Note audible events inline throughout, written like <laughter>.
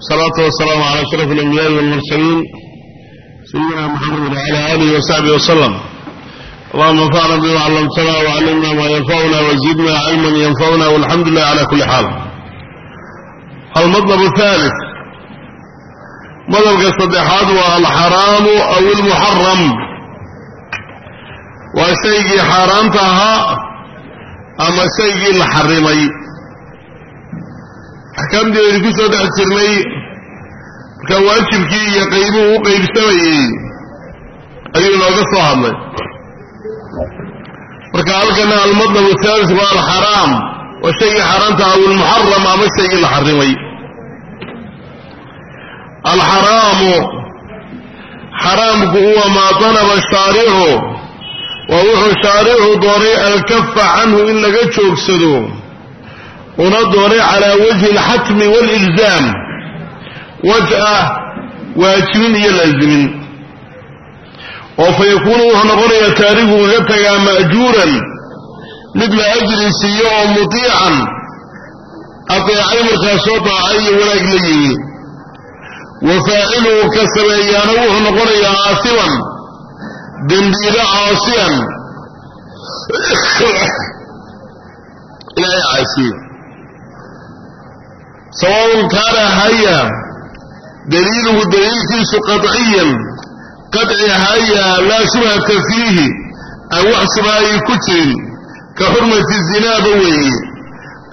salaatu wasalaamu cala ashraf alambiyaai walmursaliin sayidina maxamed wacala alihi wasaxbihi wasalam allahuma anfacna bima callamtana wacallimna maa yanfacuna wazidna cilman yanfacuna walxamdu lilah cala kuli xaal almadlab ahaali madabka saddexaad waa alxaraamu aw almuxaram waa shaygii xaaraanta ahaa ama shaygii la xarimay axkaamteedii ku soo dhex jirnay markaa waajibkii iyo qaybuhu u qaybsamayey ayuu inooga soo hadlay. Marka halkana almadlab thalis waa alxaraam waa shaygii xaaraamta aw almuxaram ama shaygii la xarimay. Alxaraamu xaraamku huwa maa dalaba shaaricu waa wuxuu shaaricu doonay alkafa canhu in laga joogsado una doonay calaa wajhi alxatmi waalilzaam waj ah waajibin iyo laazimin oo fa yakuunu wuxuu noqonayaa taariku kaga tagaa ma'juuran mid la ajri siiyo oo mutiican adeecay markaa soo daacay iyo wanaag la yimi. Wa faaciluhu ka sameeyaana wuxuu noqonayaa aasiban dembiile caasiyan. <coughs> Ilaahay caasiye sawaun kaana haya daliiluhu daliilkiisu qaciyan qaci haya laa shubhata fiihi aan wax shubhaayi ku jirin ka xurmati zinaaba weeye.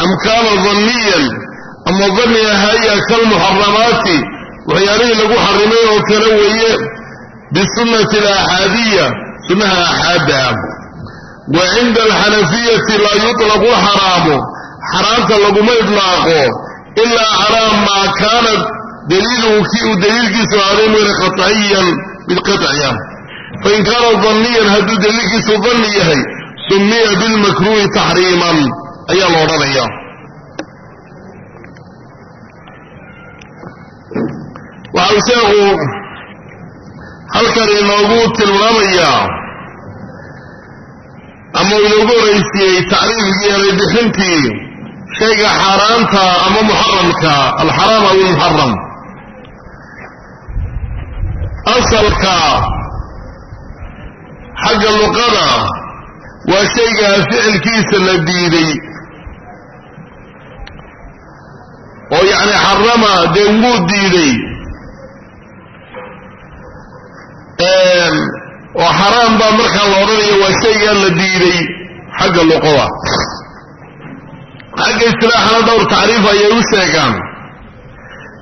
Am kaana danniyan ama danniga haya kalmuxaramaati waxyaalihii lagu xarimay oo kale weeye bisunnati alaxaadiya sunnaha axaadda ah. Wa cinda alxanafiyati laa yuطlaqu lxaraamu xaraamta laguma idlaaqo ilaa calaa maa kaana daliiluhu kii uu daliilkiisu ahaaday muyna qaciyan mid qaciya fain kaana danniyan hadduu daliilkiisu danni yahay sumiya bilmakruuhi taxriiman ayaa la odhanaya waxau sheekhu halkan inoogu tilmaamayaa ama inoogu horaysiiyey tacriifkii eray bixintii shayga xaaraanta ama muxaramka alxaraam aw almuxaram asalka xagga luqada waa shaygaa ficilkiisa la diiday oo yacni xarama dee wuu diiday oo xaraam baa markaa la odhanaya waa shaygaa la diiday xagga luqada xagga istilaaxana dhowr tacriif ayay u sheegaan.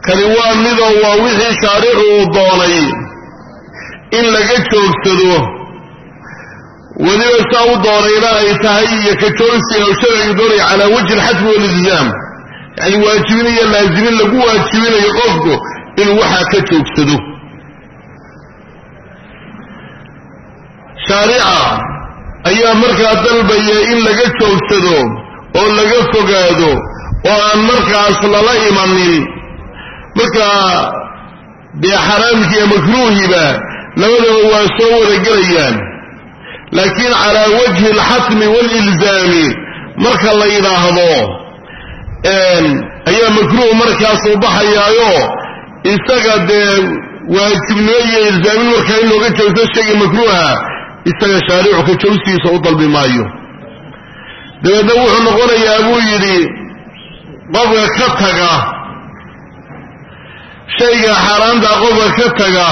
Kani waa midoo waa wixii shaaricu uu doonay in laga joogsado. Weliba saa u doonayna ay tahay iyo ka joogsiga u sharcigu doonaya calaa wajhi alxatmi waalilzaam yacni waajibin iyo laazimin lagu waajibinayo qofku inuu waxaa ka joogsado. Shaarica ayaa markaa dalbaya in laga joogsado oo laga fogaado oo aan markaas lala imanin. Markaa dee xaraamkiiyo makruuhiba labadaba waa soo wada gelayaan laakiin calaa wajhi alxatmi waalilzaami marka la yidhaahdo ayaa makruuh markaas u baxayaayo isaga dee waajibnimo iyo ilzaamin markaa in looga joogto shayga makruuha isaga shaaricu ka joogsigiisa u dalbi maayo dabeedna wuxuu noqonayaa buu yidhi qofka ka taga shayga xaaraanta qofka ka taga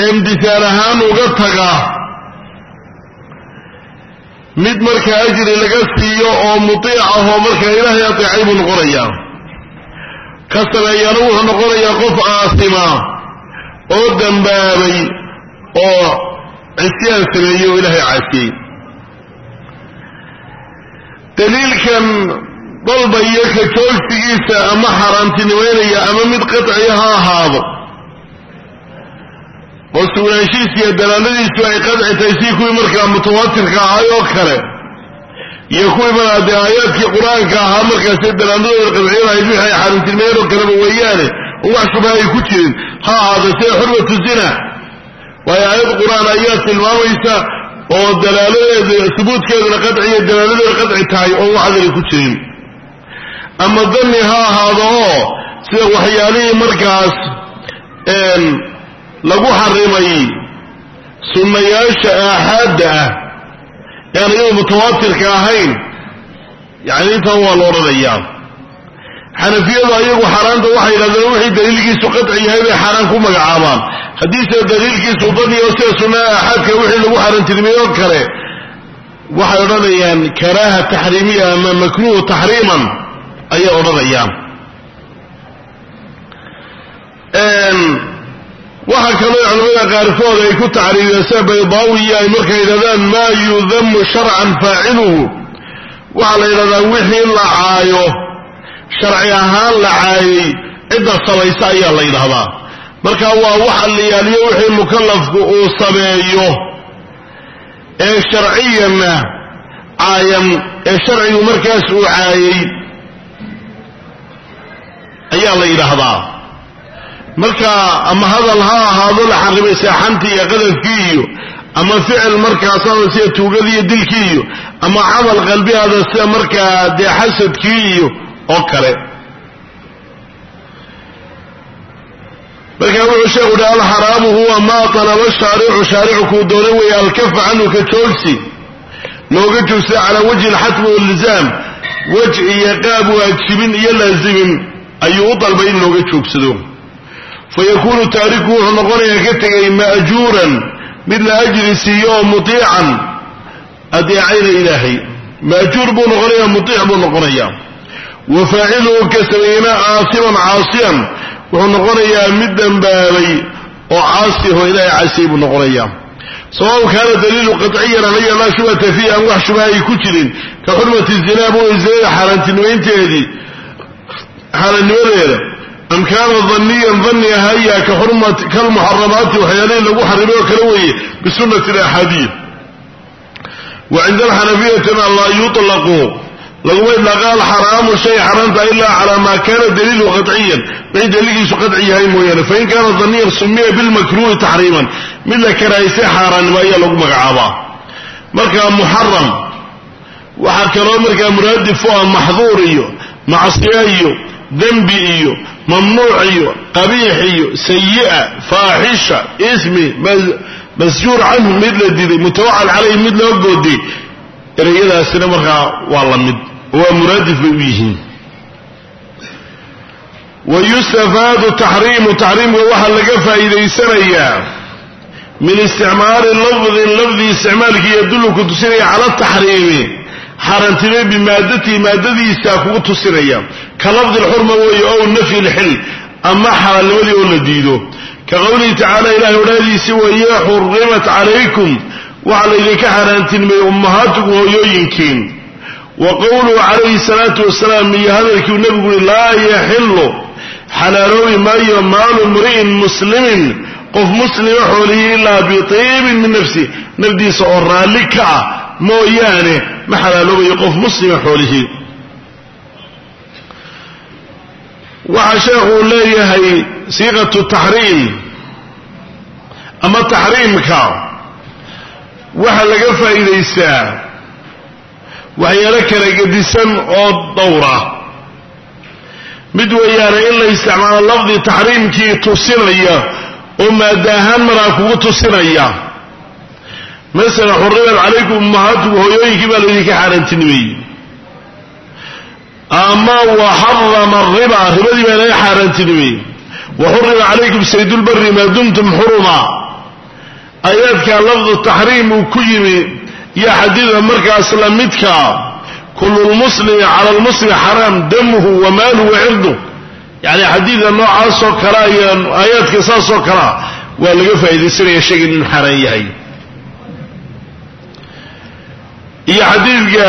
ee imtisaal ahaan uga taga mid markaa ajri laga siiyo oo mutiic ahoo markaa ilaahay ateecay buu noqonayaa. Ka sameeyaana wuxuu noqonayaa qof aasima oo dambaabay oo cisyaan sameeyey oo ilaahay caasiyey daliilkan dalbaya ka joogsigiisa ama xaaraantinimaynaya ama mid qaciya ha ahaado. Oo sugnaanshihiisa iyo dalaaladiisu ay qadci tahay sii kuwii markaa mutawaatirka ahay oo kale iyo kuwii markaa dee aayaadkii qur'aanka ahaa markaasi dalaaladooda qadciyadahayd wixii ay xaaraantinimayeen oo kaleba weeyaane oo wax shubha ay ku jirin ha ahaado sida xurmatu zina. Waayo aayad qur'aan ayaa tilmaamaysa oo dalaaladeeda subuudkeeduna qadci iyo dalaaladeeda qadci tahay oo waxdana ku jirin. Ama danni ha ahaado oo sida waxyaalihii markaas lagu xarimay sunnayaasha aaxaadda ah ee aan iyadu mutawaatirka ahayn yani intan waa la odhanayaa xanafiyadu ayagu xaaraanta waxay yidhahdeen wixii daliilkiisu qaci yahay bay xaaraan ku magacaabaan haddiise daliilkiisu daniyo sida sunnaha aaxaadka wixii lagu xaaraantirmiyey oo kale waxay odhanayaan karaaha taxriimiya ama makruuhu taxriiman ayay odhanayaan. Waxaa kaloo culamada qaarkood ay ku tacriibiyeen sida baydaawiya ay markay yidhahdaan maa yudamu sharcan faaciluhu. Waxaa la yidhahdaa wixii la caayo sharci ahaan la caayey cidda sabaysa ayaa la yidhahdaa marka waa waxa la yaaliyo wixii mukallafku uu sameeyo ee sharciyanna caayan ee sharcigu markaas uu caayey ayaa la yidhaahdaa. Marka ama hadal ha ahaado la xarimay seexantii iyo qadafkii iyo ama ficil markaasada sida tuugadii iyo dilkii iyo ama camal qalbihaada sida markaa dee xasadkii iyo oo kale marka wuxuu sheekhu uhi alxaraamu huwa maa talaba shaaricu shaaricu kuu doonay weeye alkafa canhu ka joogsi looga joogsada calaa wajhi alxatmi walilzaam wej iyo qaab waajibin iyo laazimin ayuu u dalbay in looga joogsado. Fayakunu taariku wuxuu noqonayaa ka tegay ma'juuran mid la ajri siiyo oo mutiican. Adeecayna ilaahay. Maajuur buu noqonaya mutiic buu noqonayaa. Wa faaciluhu ka sameeyena aasiman caasiyan wuxuu noqonayaa mid dembaabay oo caasi oo ilaahay caasiyay buu noqonayaa. Sawaab kaana daliilu qaciyan alaya laa shubhata fiihi aan wax shubha ay ku jirin ka xurmati zinaa buu zinada xaaraantinimaynteedii xaaraannimadeeda am kaana daniyan dani ahaya kalmuxaramaati waxyaalihii lagu xarimay oo kale weeye bisunati alaxaadiid wa cinda alxanafiyatina laa yuطlaqu laguma idlaaqa alxaraamu shay xaraamta ilaa calaa maa kana daliilu qaciyan wixii daliilkiisu qaci yahay mooyaane fain kaana daniyan sumiya bilmakruuhi taxriiman. Mid la karahaysay xaaraannimo ayaa lagu magacaabaa. Marka muxaram waxaa kaloo markaa muraadif ah maxduur iyo macsiya iyo dembi iyo mamnuuc iyo qabiix iyo sayi'a faaxisha ismi masjuur canhu mid la diday mutawacal calayhi mid loo gooday ereyadaasina markaa waa la mid waa muraadif bay u yihiin. Wa yustafaadu taxriimu taxriimka waxaa laga faa'iidaysanayaa min isticmaali lafdin lafdi isticmaalkii yadullu ku tusinaya cala taxriimi xaaraantimay bimaadatihi maadadiisa kugu tusinaya ka lafdi lxurma weeye ow nafyi lxil ama xalaalnimadii oo la diido. Ka qowlihi tacala ilahay odhaadiisi weeye xurimat calaykum waxaa laydinka xaaraantinimay ummahaatukum hooyooyinkiin wa qowluhu calayhi salaatu wasalaam iyo hadalkiiu nebigu uhi laa yaxilu xalaaloobi maayo maalu mri'in muslimin. Qof muslima xoolihii ilaa bitiibin min nafsi nafdiisa oo raalli ka ah mooyaane ma xalaaloobayo qof muslima xoolihii. Waxaa sheekhu leeyahay siiqatu taxriim ama taxriimka waxaa laga faa'iidaystaa waxyaalo kala gedisan oo dowra mid weeyaane in la isticmaalo lafdi taxriimkii tusinaya oo maada ahaan maraa kugu tusinaya. Masala xurimat calaykum ummahaatukum hooyooyinkii baa laydinka xaaraantinimeeyey ama waxarama ariba ribadii baa laga xaaraantinimeeyey wa xurima calaykum saydulbari maa dumtum xuruma. Aayaadka lafdu taxriim uu ku yimi iyo xadiida markaas la midka kullu lmuslimi cala lmuslimi xaraam damuhu wa maaluhu wa cirduh yani xadiida noocaasoo kalea iyo aayaadka saasoo kalea waa laga faa'iidaysanaya shaygan inuu xaaraan yahay iyo xadiidka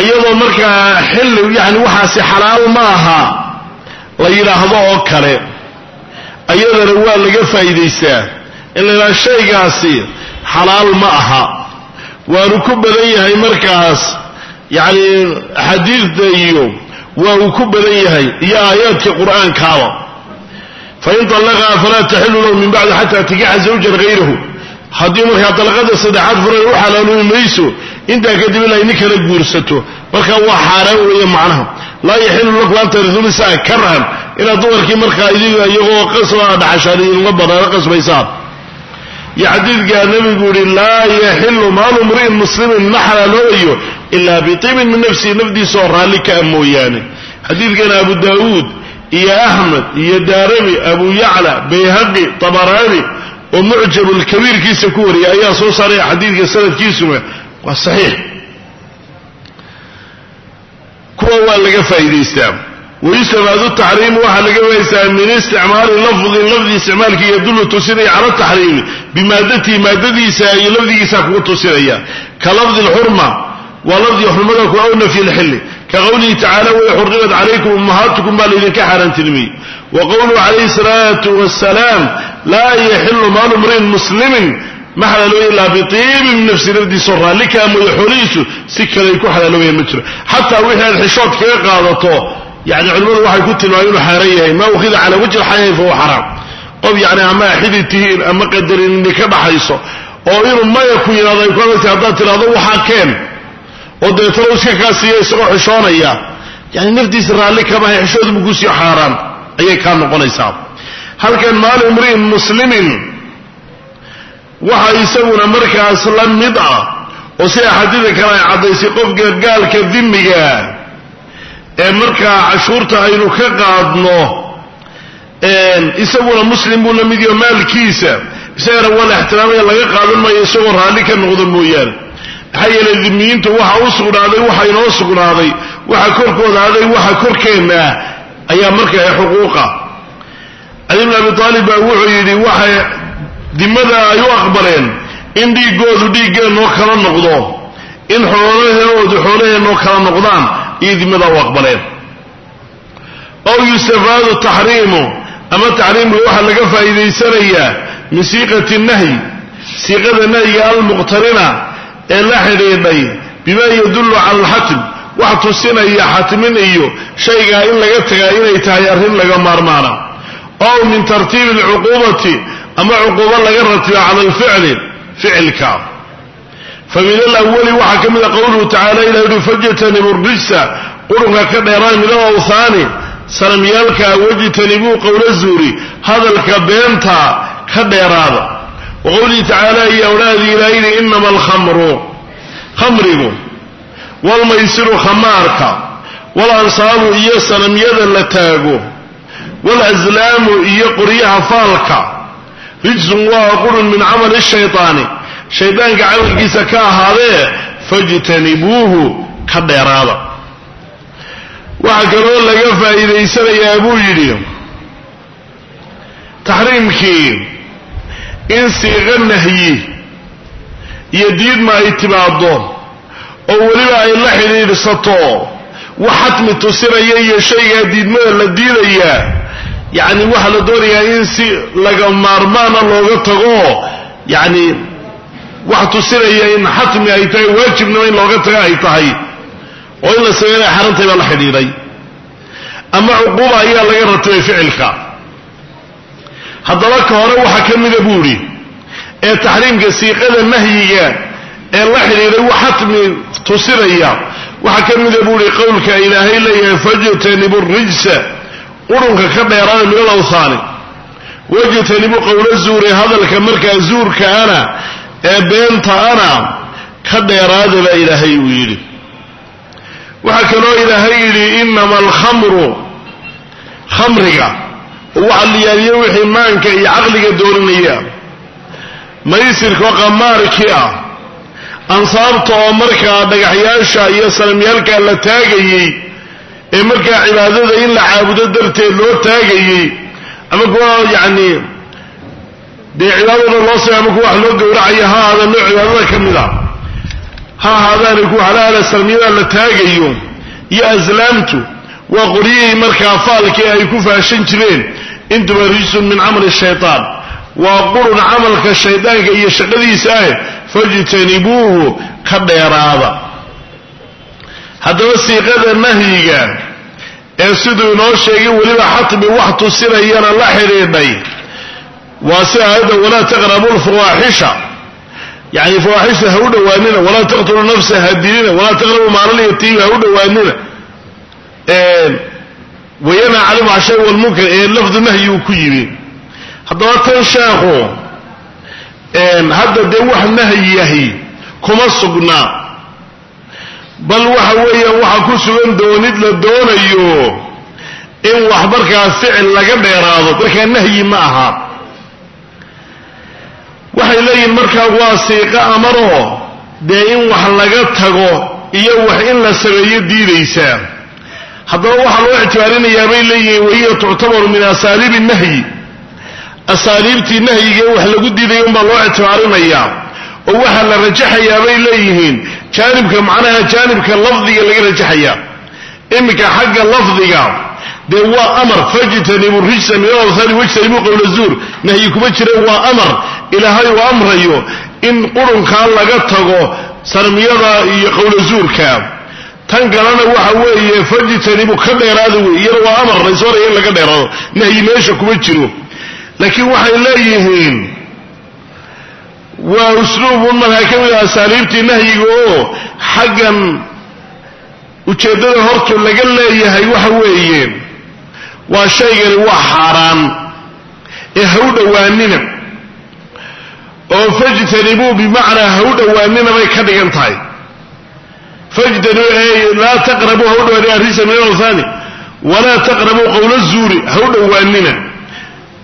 iyadoo markaa xilli yani waxaasi xalaal ma aha la yidhaahdo oo kale ayadana waa laga faa'iidaystaa in la shaygaasi xalaal ma aha. Waanu ku badan yahay markaas yacni xadiidta iyo waa uu ku badan yahay iyo aayaadka qur'aankaaba. Fain طallaqaha falaa taxilu lahu min bacdi xata tikaxa zawjan hayrahu haddii markaa dalqada saddexaad furan u xalaaloobi mayso intaa kadib ilaa nin kala guursato marka waa xaaraan weeye macnaha. Laa yaxilu lakum an tarisu nisaa karhan. Inaad dumarkii markaa idiga iyagoo qasba dhaxashaan idinla banaano qasbaysaan xadiidkaa nabigu yihi laa yaxilu maalu mri'in muslimin ma xalaaloobayo ilaa biibin min nafsihi nafdiisa oo raalli ka a mooyaane. Xadiidkana abu daawuud iyo axmed iyo daarami abu yacla bayhaqi tabaraani oo mucjab lkabiirkiisa ku wariyay ayaa soo saaray xadiidka sanadkiisuna waa saxiix. Kuwa waa laga faa'idaystaa wayustafaadu taxriimu waxaa laga faa'idaystaa min isticmaali lafdin lafdi isticmaalki yadullu tusinaya cala taxriimi bimaadatihi maadadiisa iyo lafdigiisa kugu tusinaya. Ka lafdi lxurma waa lafdiga xurmada ku aw nafyi lxilli. Ka qowlihi tacala way xurimat calaykum ummahaatukum baa laydinka xaaraantilmiyey wa qowluhu calayhi salaatu wasalaam laa yaxilu maalu mri'in muslimin ma xalaalooya ilaa biiibin min nafsi nafdiisao raalli xoolihiisu si kale ku xalaaloobayaan ma jiro. Xataa wixii aad xishood kaga qaadato yani culimmadu waxay ku tilmaameen inuu xaaraan yahay maa ukhida cala wajhi lxayaai fahuwa xaraam. Qof yani ama xidi tihiin ama qadarinni ka dhaxayso oo inuu maya ku yidhahdo ay ku haddaad tidhahdo waxaa keen. Oo deetalo iska kaa siiya isagoo xishoonaya yani naftiisa raalli kamahay xishood buu kusiiyo xaaraan. Ayay kaa noqonaysaa. Halkan maali imri'in muslimin waxa isaguna markaas la mid ah oo sida xadiida kale ay caddaysay qofka gaalka dimiga ee markaa cashuurta aynu ka qaadno isaguna muslim buu la mid yaho maalkiisa isagana waa la ixtiraamaya laga qaadan maayo isagoo raalli ka noqdo mooyaane. Maxaa yeelay dimiyiintu waxa u sugnaaday waxa inoo sugnaaday waxa korkooda aday waxa korkeenna ayaa markaa xuquuqa. Cali bn abi aalib baa wuxuu yidhi waxay dimada ay u aqbaleen in dhiiggoodu dhiiggeenoo kala noqdo in xoolahoodu xoolaheenoo kala noqdaan iyo dimada u aqbaleen. Ow yustafaadu taxriimu ama taxriimka waxaa laga faa'iidaysanayaa min siiqati nahyi siiqada nahyiga almuqtarina ee la xidhiidhay bima yadullu cala alxatm wax tusinaya xatmin iyo shaygaa in laga tagaa inay tahay arrin laga maarmaana ow min tartiibi alcuquubati ama cuquubo laga ratiba cala alficli ficilka fa min alawali waxaa ka mida qowluhu tacala ilah yuhi fajtanibu rijsa qurunka ka dheeraan min alawhaani sanamyaalka wajtanibuu qowla zuuri hadalka beenta ka dheeraada. Wa qowlihi tacaala iyo awlaadii ilaa yidhi inama alkhamru khamrigu walmaysiru khamaarka walansaabu iyo sanamyada la taago walaslaamu iyo qoryaha faalka rijsun waa qurun min camali shaytaani shaydaanka camalkiisa ka ahaadee fajtanibuuhu ka dheeraada. Waxaa kaloo laga faa'iidaysanayaa buu yidhi taxriimkii in siiqo nahyi iyo diidma ay timaaddo oo weliba ay la xidhiidhsato wax xatmi tusinaya iyo shaygaa diidmada la diidayaa yacni waxaa la doonayaa in si laga maarmaana looga tago yacni wax tusinaya in xatmi ay tahay waajibnimo in looga tago ay tahay. oo in la sameynaya xarantay baa la xidhiidhay. Ama cuquuba ayaa laga ratibay ficilka. Haddaba ka hore waxaa ka mida buu idhi ee taxriimka siiqada nahyiga ee la xidhiidhay wax xatmi tusinaya waxaa ka mida buu ihi qowlka ilaahay leeyahay fajtanibu rijsa. Qurunka ka dheeraana min alawhaani wajtanibu qowla zuuri hadalka markaa zuurkaana ee beentaana ka dheeraada baa ilaahay uu yidhi. Waxaa kaloo ilaahay yidhi inama alkhamru khamriga. La yaadiye wixii maanka iyo caqliga doorinaya maysirka qamaarkii ah ansaabta oo markaa dhagaxyaasha iyo sanamyaalka la taagayey ee markaa cibaadada in la caabudo darteed loo taagayey ama kuwa yacni dee cibaadada loo samay ama kuwa wax loo gowracayo ha ahaada nooc cibaadada ka mid a ha ahaadaani kuwa halahala sanamyada la taagayo iyo aslaamtu waa qoryihii markaa faalkii ay ku faashan jireen. Intuba rijsun min camali shaytaan. Waa qurun camalka shaydaanka iyo shaqadiisa ah fajtanibuuhu ka dheeraada. Haddaba siiqada nahyiga ee siduu inoo sheegay weliba xatmi wax tusinayana la xidhiidhay waa si aayadda walaa taqrabu lfawaaxisha yani fawaaxishta ha u dhowaanina walaa taqtulu nafsa ha dilina walaa taqrabu maalaliyatiimi ha u dhowaanina. Wayanha cani lfxshaai walmunkar ee lafdu nahyi uu ku yimi. Haddaba tan sheekhu hadda dee wax nahyahi kuma sugnaa. Bal waxa weeyaan waxaa ku sugan doonid la doonayo in wax markaa ficil laga dheeraado markaa nahyi ma aha waxay leeyihiin markaa waa siiqo amaroo dee in wax laga tago iyo wax in la sameeyo diidaysaa haddaba waxaa loo ictibaarinayaa bay leeyihiin wahiya tuctabaru min asaaliibi nahyi. Asaaliibtii nahyigee wax lagu diiday unbaa loo ictibaarinayaa oo waxaa la rajaxayaa bay leeyihiin jaanibka macnaha jaanibka lafdiga laga rajaxayaa iminka xagga lafdiga dee waa amar fajtanibu rijsa min alawthani wajtanibuu qowla zuur. Nahyi kuma jira waa amar ilaahay uu amrayo in qurunkaa laga tago sarmiyada iyo qowla zuurka. Tan kalena waxa weeye fajtanibu ka dheeraada wey iyana waa amar laysooraya in laga dheeraado nahyi meesha kuma jiro. Laakiin waxay leeyihiin waa usluubun markaa ka mid ah asaaliibtii nahyiga oo xaggan ujeeddada hortu laga leeyahay waxa weeye waa shaygani waa xaaraan ee ha u oo fajtanibuu bimacnaa ha dhowaanina bay ka dhigan tahay. Laa taqrabuu ha dhowaanina arisa min walaa taqrabuu qowla zuuri ha dhowaanina.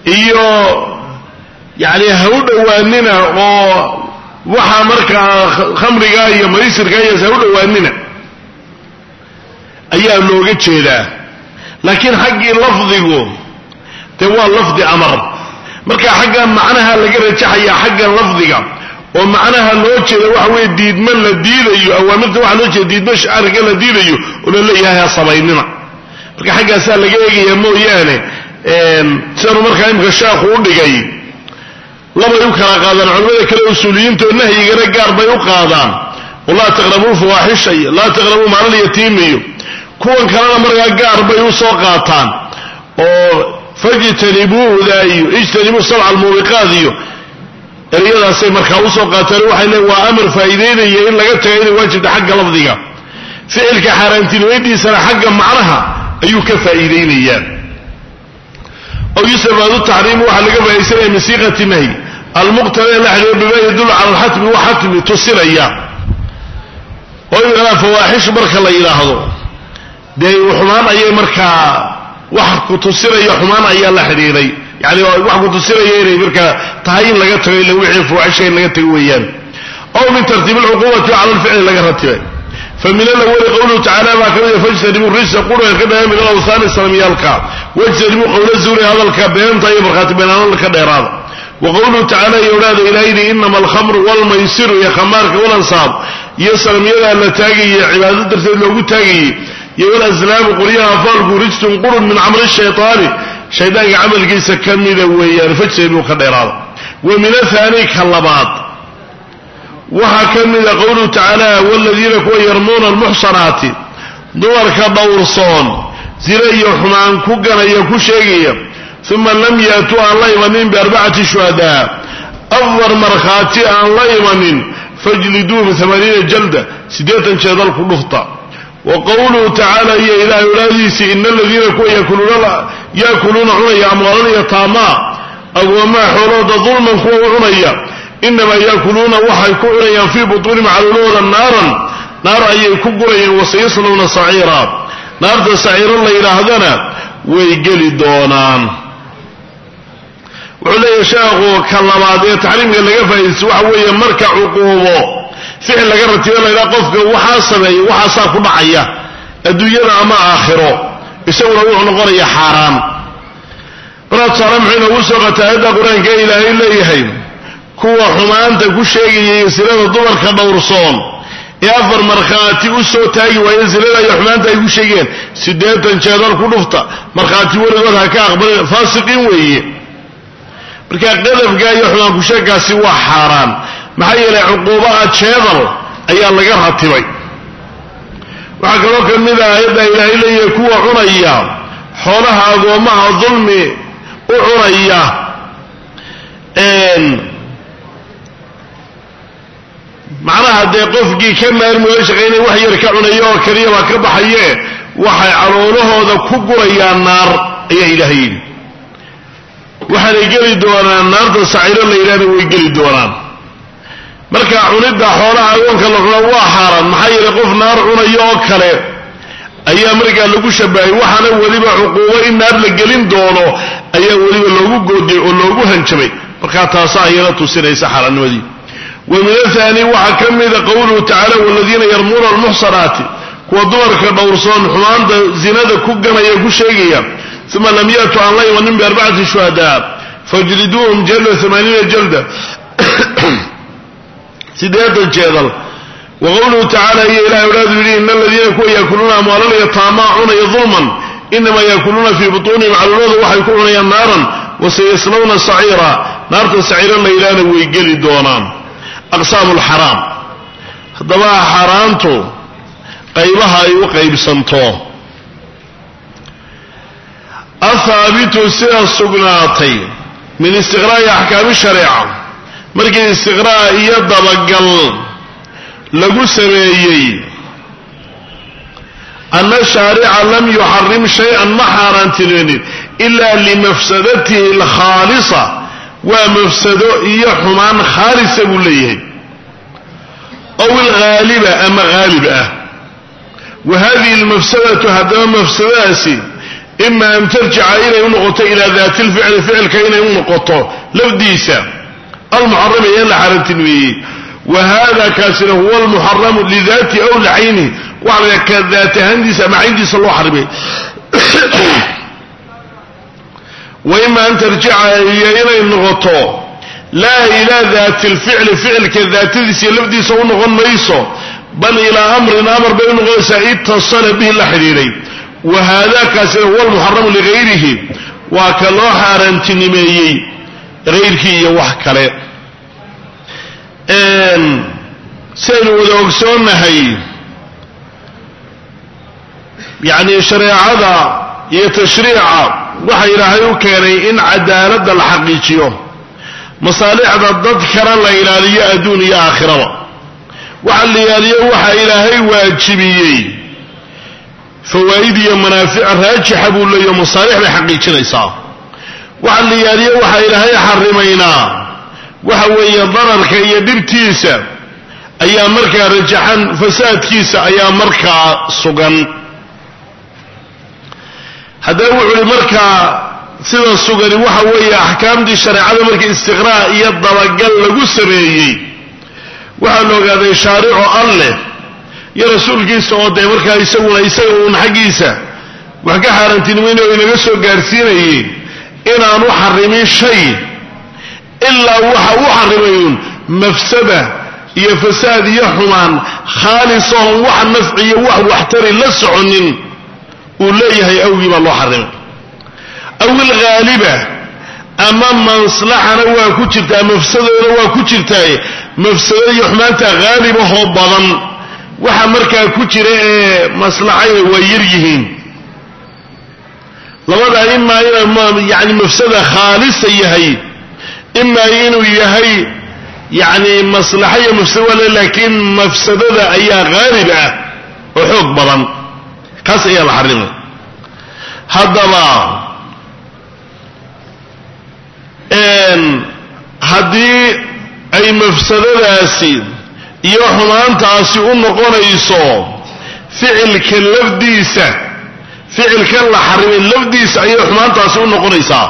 Iyo yacni ha dhowaanina oo waxaa markaa khamrigaa iyo maysirkaa iyo ha dhowaanina. Ayaa looga jeedaa. Laakiin xaggii lafdigu dee waa lafdi amar marka xaggan macnaha laga rajaxayaa xagga lafdiga oo macnaha loo jeeda waxa weeye diidma la diidayo awaamirta waxaa loo jeeda diidma shacriga la diidayo oo la leeyahay ha marka xaggaasaa laga eegayaa mooyaane sidanu markaa imika sheekhu u dhigay labay u kala qaadaan culamada kale usuuliyiinta oo nahyigana gaar bay u qaadaan. Oo taqrabuu fawaaxisha iyo laa taqrabuu maallalyatiim iyo kuwan kalena markaa gaar bay u soo qaataan oo fajtanibuuda iyo ijtanibuu sabca almuubiqaat iyo ereyadaasay markaa u soo qaateen. Waxay leeyn waa amar faa'iideynaya in laga taga inay waajibta xagga lafdiga. Ficilka xaaraantinimadiisana xagga macnaha ayuu ka faa'iideynayaa aw yustafaadu taxriimu waxaa laga faa'idaysanaya min siiqati nahyi. Almuqtana la xidhiiro bima yadullu cala alxatmi wa xatmi tusinaya oo imikana fawaaxish marka la yidhaahdo dee xumaan ayay markaa wax ku tusinaya xumaan ayaa la xidhiiday yani wax ku tusinaya inay markaa tahay in laga tago ila wixii in laga tago weeyaan. Aw min tartiibi alcuquubati cala alficli laga ratibay famin alawali qowluhu tacala baa ka mida fajtanibuu risa quraan ka dheera min alawhaani salamyaalka wajtanibuu qowla zuuri hadalka beenta iyo markhaati beenaano ka dheeraada. Wa qowluhu iyo odhaada ilaahayni inama alkhamru walmaysiru iyo khamaarka walansaab iyo salamyadaa la taagayey cibaado darteed loogu taagayey iyo walaslaamu qoryaha faalku rijtun qurun min camri shaytaani shaydaanka camalkiisa ka mida weeyaan fajtanibuu ka dheeraada. Wa min ahaani ka labaad. Waxaa ka mida qowluhu tacaala waladiina kuwa yarmuuna almuxsanaati dumarka dhowrsoon zina iyo xumaan ku ganaya ku sheegaya uma lam yaatuu aan la imanin biarbacati shuhadaa afar markhaati aan la imanin fajliduuhum amaaniina jalda siddeetan jeedal ku dhufta wa qowluhu tacaala iyo ilaahay olaadiisii ina aladiina kuwa yaakuluuna cunaya amwaalal yataamaa agoomaha xoolahooda dulman kuwa u cunaya inamaa yaakuluuna waxay ku cunayaan fii butuunihim caloolahooda naaran naar ayay ku gurayaan wasayaslawna saciira. Naarta saciiro la yidhaahdana way geli doonaan. Wuxuu leeyahay sheekhu ka labaad ee taxriimka laga faa'iidaysto waxa weeye marka cuquubo ficil laga ratibo laydhaha qofka waxaa sameeyey waxaasaa ku dhacaya. Adduunyada ama aakhiro isaguna wuxuu noqonaya xaaraan markaa tusaale muxuu inoogu soo qata aayadda qur'aanka ee ilaahay leeyahay? Kuwa xumaanta ku sheegayay silada dumarka dhowrsoon. Ee afar markhaati u soo taagi waayeen silada iyo xumaanta ay ku sheegeen. Siddeetan jeedal ku dhufta. Markhaati weligood ha ka aqbalin. Faasiqiin weeye. Marka qadafka iyo xumaan kusheegkaasi waa xaaraan maxaa yeelay cuquubaha jeedal ayaa laga ratibay. Waxaa kaloo ka mid a aayadda ilaahay leeyahay kuwa cunaya xoolaha agoommaha dulmi u cunaya macnaha dee qofkii ka maarmooga shaqaynaya wax yar ka cunaya oo keliya baa ka baxaye waxay caloolahooda ku gurayaan naar ayaa ilaahay yidhi. Waxaanay geli doonaan naarta saciro la yidhahda way geli doonaan marka cunidda xoolaha agoonka la cuno waa xaaraan maxaa yeelay qof naar cunayo oo kale ayaa markaa lagu shabahay waxaana weliba cuquubo in naar la gelin doono ayaa weliba loogu goodiyey oo loogu hanjabay. Markaa taasaa iyana tusinaysa xaaraannimadii. Wa min athani waxaa ka mida qowluhu tacala waladiina yarmuuna almuxsanaati kuwa dumarka dhowrsoon xumaanta zinada ku ganaya ku sheegaya uma lam yatu aan la imanin biarbacati shuhadaa fajliduuhum jalda amaaniina jalda sideetan jeedal. Wa qowluhu tacala iyo ilahay odhaadu yidhi ina aladiina kuwa yaakuluuna amwaalal yataamaa cunaya dulman inamaa yaakuluuna fii butuunihim calolooda waxay ku cunayaan naaran wasayaslawna saciira naarta saciira. La yidhaahna way geli doonaan. Aqsaamu lxaraam haddaba xaaraantu qaybaha ay u qaybsanto. Athaabitu sida sugnaatay min istiqraa'i axkaami shareeca markii istiqraa' iyo dabagal lagu sameeyey ana shaarica lam yuxarim shay-an ma xaaraantineenin ilaa limafsadatihi alkhaalisa waa mafsado iyo xumaan khaalisa buu leeyahay. Ow ilghaaliba ama haalib ah. Wa hadihi almafsadatu haddaba mafsadadaasi ima an tarjica inay u noqoto ilaa daati lficli ficilka inay u noqoto lafdiisa almuxarami ee la xaaraantinimeeyey wa hada kaasina huwa almuxaramu lidaati aw lacaynihi waxa ka daat ahaantiisa ama cayntiisa loo xarimay wa an tarjica iyo inay noqoto laa ilaa daati lficli ficilka daatadiisa iyo lafdiisa u noqon mayso bal ilaa amrin amar bay u noqonaysaa itasala bihi la xidhiidhay. Wa haadakaasina huwa almuxaramu ligayrihi waa ka loo xaaraantinimeeyey hayrkii iyo wax kale. Siaynu wada ogsoonnahay yacni shareecada iyo tashriica waxa ilaahay u keenay in cadaaladda la xaqiijiyo masaalixda dadkana la ilaaliyo adduun iyo aakhiraba. Waxa la ilaaliyo waxa ilaahay waajibiyey fawaa'id iyo manaafic raajixa buu leeyaho masaalix bay xaqiijinaysaa waxa la ilaaliyo waxa ilaahay xarimaynaa waxa weeye dararka iyo dhibtiisa ayaa markaa rajaxan fasaadkiisa ayaa markaa sugan. Haddaba wuxu uhi markaa sida sugani waxa weeye axkaamtii shareecada markii istiqraa' iyo dabagal lagu sameeyey waxaa la ogaaday shaarico alleh iyo rasuulkiisa oo dee markaa isaguna isaga uun xaggiisa wax ka xaaraantinimeyn oo inaga soo gaarsiinayey inaanu xarimin shay ilaa waxa u xarimayun mafsada iyo fasaad iyo xumaan khaalis oon wax nafci iyo wax waxtari la soconin uu leeyahay awgii baa loo xarimay aw ilghaaliba ama maslaxana waa ku jirtaa mafsadooda waa ku jirtaa mafsado iyo xumaanta haalibahoo badan. Waxa markaa ku jira ee maslaxaya waa yar yihiin labadaa imaa inuu yani mafsada khaalisa yahay imaa inuu yahay yani maslaxa iyo mafsado wale laakiin mafsadada ayaa haalib ah oo xoog badan. Kaas ayaa la xarimay. Haddaba haddii ay mafsadadaasi iyo xumaantaasi u noqonayso ficilka lafdiisa ficilkan la xarimay lafdiisa ayay xumaantaasi u noqonaysaa.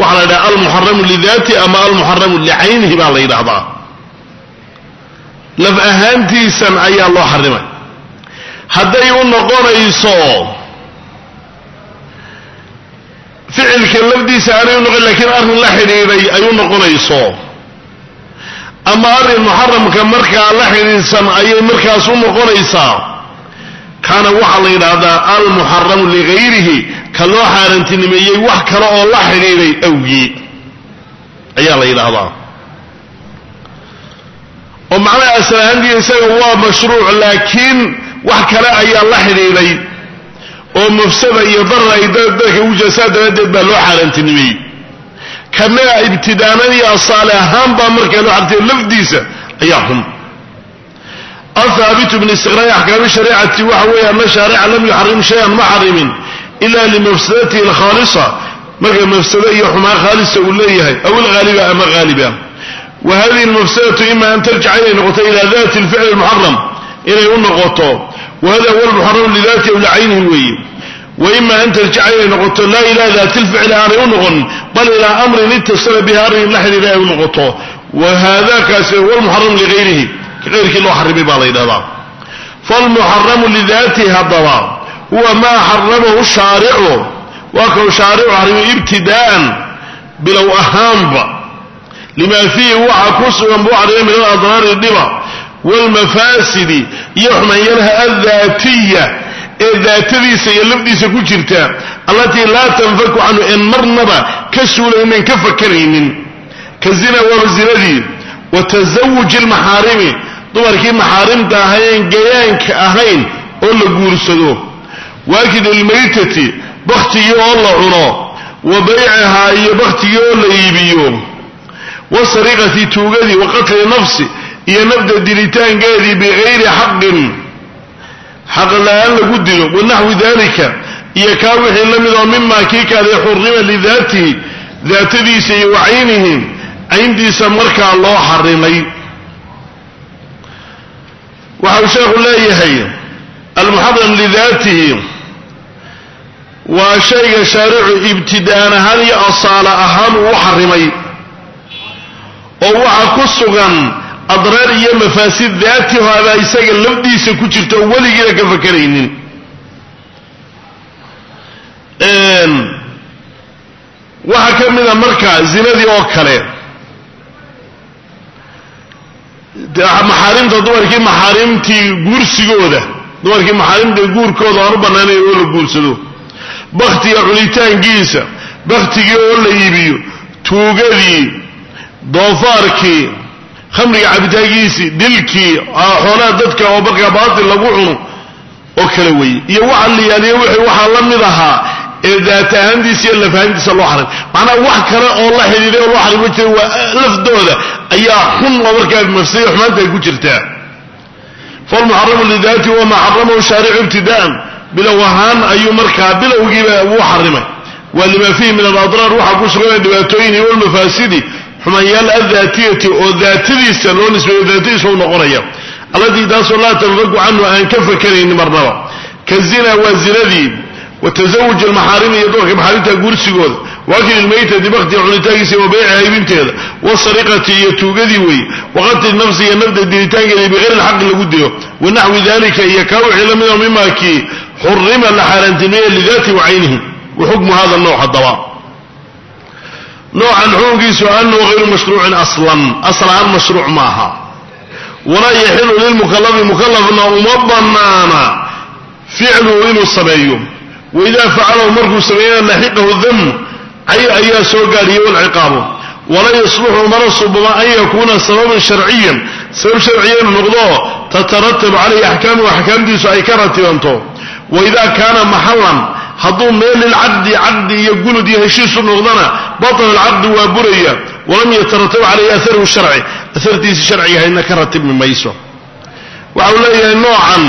Waxaa la yidhaha almuxaramu lidaati ama almuxaramu licaynihi baa la yidhaahdaa. Laf ahaantiisan ayaa loo xarimay. Hadday u noqonayso ficilka lafdiisa aanay u noqon lakiin arrin la xidhiidhay ay u noqonayso. Ama arrin muxaramka markaa la xidhiidhsan ayay markaas u noqonaysaa kaana waxaa la yidhaahdaa almuxaramu ligayrihi ka loo xaarantinimeeyey wax kale oo la xidhiidhay awgii ayaa la yidhaahdaa. Oo macnaha asal isaga waa mashruuc laakiin wax kale ayaa la xidhiidhay. Oo mafsada iyo darar ay dadka ugu jira saa daraaddeed baa loo xaaraantinimeeyey. Kana ibtidaanan iyo asaale ahaan baa markaa loo xartay lafdiisa ayaa xun athaabitu min istiqraa'i axkaami shariicati waxa weeye ana shaarica lam yuxarim shayan ma xarimin ila limafsadatihi alkhaalisa marka mafsado iyo xumaan khaalisa uu leeyahay aw ilhaaliba ama haaliba wa hadihi almafsadatu ima an tarjica inay noqoto ila dati alficli almuxaram inay u noqoto. Wa hada huwa almuxaram lidati aw licaynihi weeye wa ima an tarjica inay noqoto laa ilaa daati lficli aanay u noqonin bal ilaa amrin itasala bihi arrin la xidhiira ay u noqoto. Wa haadakaasi huwa almuxaram ligayrihi kayrkii loo xarimay baa la yidhahdaa falmuxaramu lidaatihi haddaba huwa maa xaramahu shaaricu waa shaaricu xarimay ibtidaa'an bilow ahaanba lima fiihi waxa ku sugan buu xarimay min aladraari dhiba waalmafaasidi iyo xumaanyanaha addaatiya ee daatadiisa iyo lafdiisa ku jirta allatii laa tanfaku canhu en marnaba ka suulaynan ka fakaraynin ka zina waaba zinadii wa almaxaarimi dumarkii maxaarimta ahayn gayaanka ahayn oo la guursado. Waakid ilmaytati baktigii oo la cuno. Wa baycihaa iyo baktigii oo la iibiyo. Wasariqati tuugadii wa qatli nafsi iyo nafda dilitaankeedii bigayri xaqin. Xaq la'aan lagu dilo wanaxwi dalika iyo kaa wixii la mid oo mimaa kii kaade xurima lidaatihi daatadiisa iyo wacaynihi. Cayntiisa markaa loo xarimay waxa uu sheekhu leeyahay almuxaram lidaatihi waa shayga shaaricu ibtidaan ahaan iyo asaala ahaan uu xarimay oo waxa ku sugan adraar iyo mafaasid daatiho abaa isaga lafdiisa ku jirta oo weligiina ka fakaraynin. Waxaa ka mida marka zinadii oo kale maxaarimta dumarkii maxaarimtii guursigooda. Dumarkii maxaarimta guurkooda aan u bannaanayn oo la guursado. Baktiga cunitaankiisa baktigii oo la iibiyo tuugadii doofaarkii khamriga cabitaankiisii dilkii xoolaha dadka oo markaa baatil lagu cuno oo kale weeye. Iyo waxa la yaaliyo wixii waxaa la mid ahaa ee daata ahaantiisa iyo lafahantiisa loo xarim macnaha wax kale oo la xidhiiday oo loo xarimo jira waa lafdooda ayaa xun oo markaa xumaanta ay ku jirtaa. Falmuxaramu lidaati wa maa xaramahu shaaricu ibtidaan. Bilow ahaan ayuu markaa bilowgiiba uu xarimay waa lima fiihi min aladraar waxaa ku sugan dhibaatooyin iyo walmafaasidi xumayaal addaatiyati oo daatadiisa loo nisbeeyo daatadiisa u noqonaya. Allatii taasoo laa tanfaku canhu aan ka fakaraynin marnaba. Ka zina waa zinadii wa tasawuj almaxaarimi iyo doorka maxaarimta guursigooda waakil ilmaytati baktiga cunitaankiisa wa bayciha ibinteeda wasariqati iyo tuugadii weeye waqatli nafsi iyo nafda dilitaankeeda bikayri lxaqi lagu dilo. Wanaxwi dalika iyo kaa wixii la mida mima kii xurima la xaaraantilmeeye lidaati wa caynihi. Wa hada nooc haddaba. Noocan xukunkiisu anahu hayru mashruucin aslan. Asal mashruuc maaha. Walaa yaxilu lilmukalafi mukalafna uma banaana ficluhu inuu sameeyo. Waidaa facalahu markuu sameeyana laxiqahu dam ayaa soo gaadhiya walciqaabu walaa yasluxu mana subama an yakuuna sababan sharciyan. Sabab sharciya inuu noqdo tataratabu calayhi axkaamuhu axkaamtiisu ay ka ratibanto. Waidaa kaana maxalan hadduu meel lilcaqdi caqdi iyo gulud iyo heshiisu noqdana batala alcaqdi waa buraya. Walam yataratab calayhi aharuhu sharci. Ahartiisi sharciga haydna ka ratibmi mayso. Waxau leeyahay noocan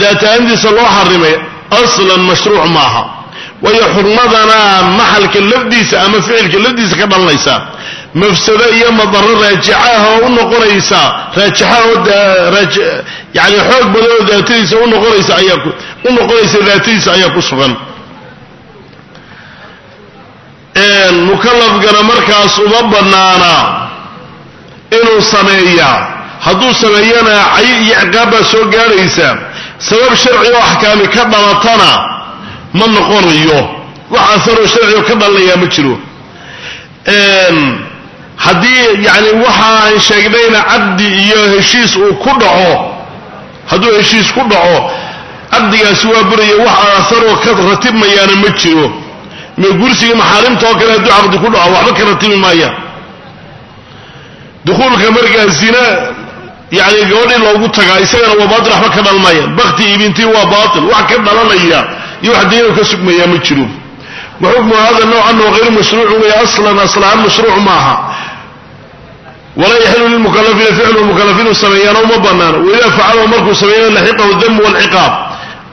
daataantiisa loo xarimay aslan mashruuc maaha waayo xurmadana maxalka lafdiisa ama ficilka lafdiisa ka dhalanaysa. Mafsado iyo madaro raajicaah oo u noqonaysa. Raajixa xoog badan oo daatadiisa unoqonaysa ayaa u noqonaysa daatadiisa ayaa ku sugan. Mukalafkana markaas uma banaana inuu sameeyaa hadduu sameeyana cay iyo ciqaab baa soo gaadhaysa. Sabab sharci oo axkaami ka dhalatana ma noqonayo wax asaroo sharcigo ka dhalanayaa ma jiro. Haddii yani waxa aan sheegnayna caqdi iyo heshiis uu ku dhaco hadduu heshiis ku dhaco caqdigaasi waa buraya wax asaroo ka ratibmayaana ma jiro. Gursiga maxaarimta oo kale hadduu caqdi ku dhaco waxba ka ratibi maaya. Dukuulka markaa zina yani gabadhii loogu tagaa isagana waa baatil waxba ka dhalmaya bakti ibintii waa baatil wax ka dhalanaya iyo wax diinu ka sugmayaa ma jiro. Xukmu hada nooc anahu hayru mashruucin wey aslan aslahaan mashruuc maaha. Walaa yaxilu lilmukalafiina ficlu mukalafiinu sameeyaana uma banaano waidaa facalahu markuu sameeyana laxiqahu damu walciqaab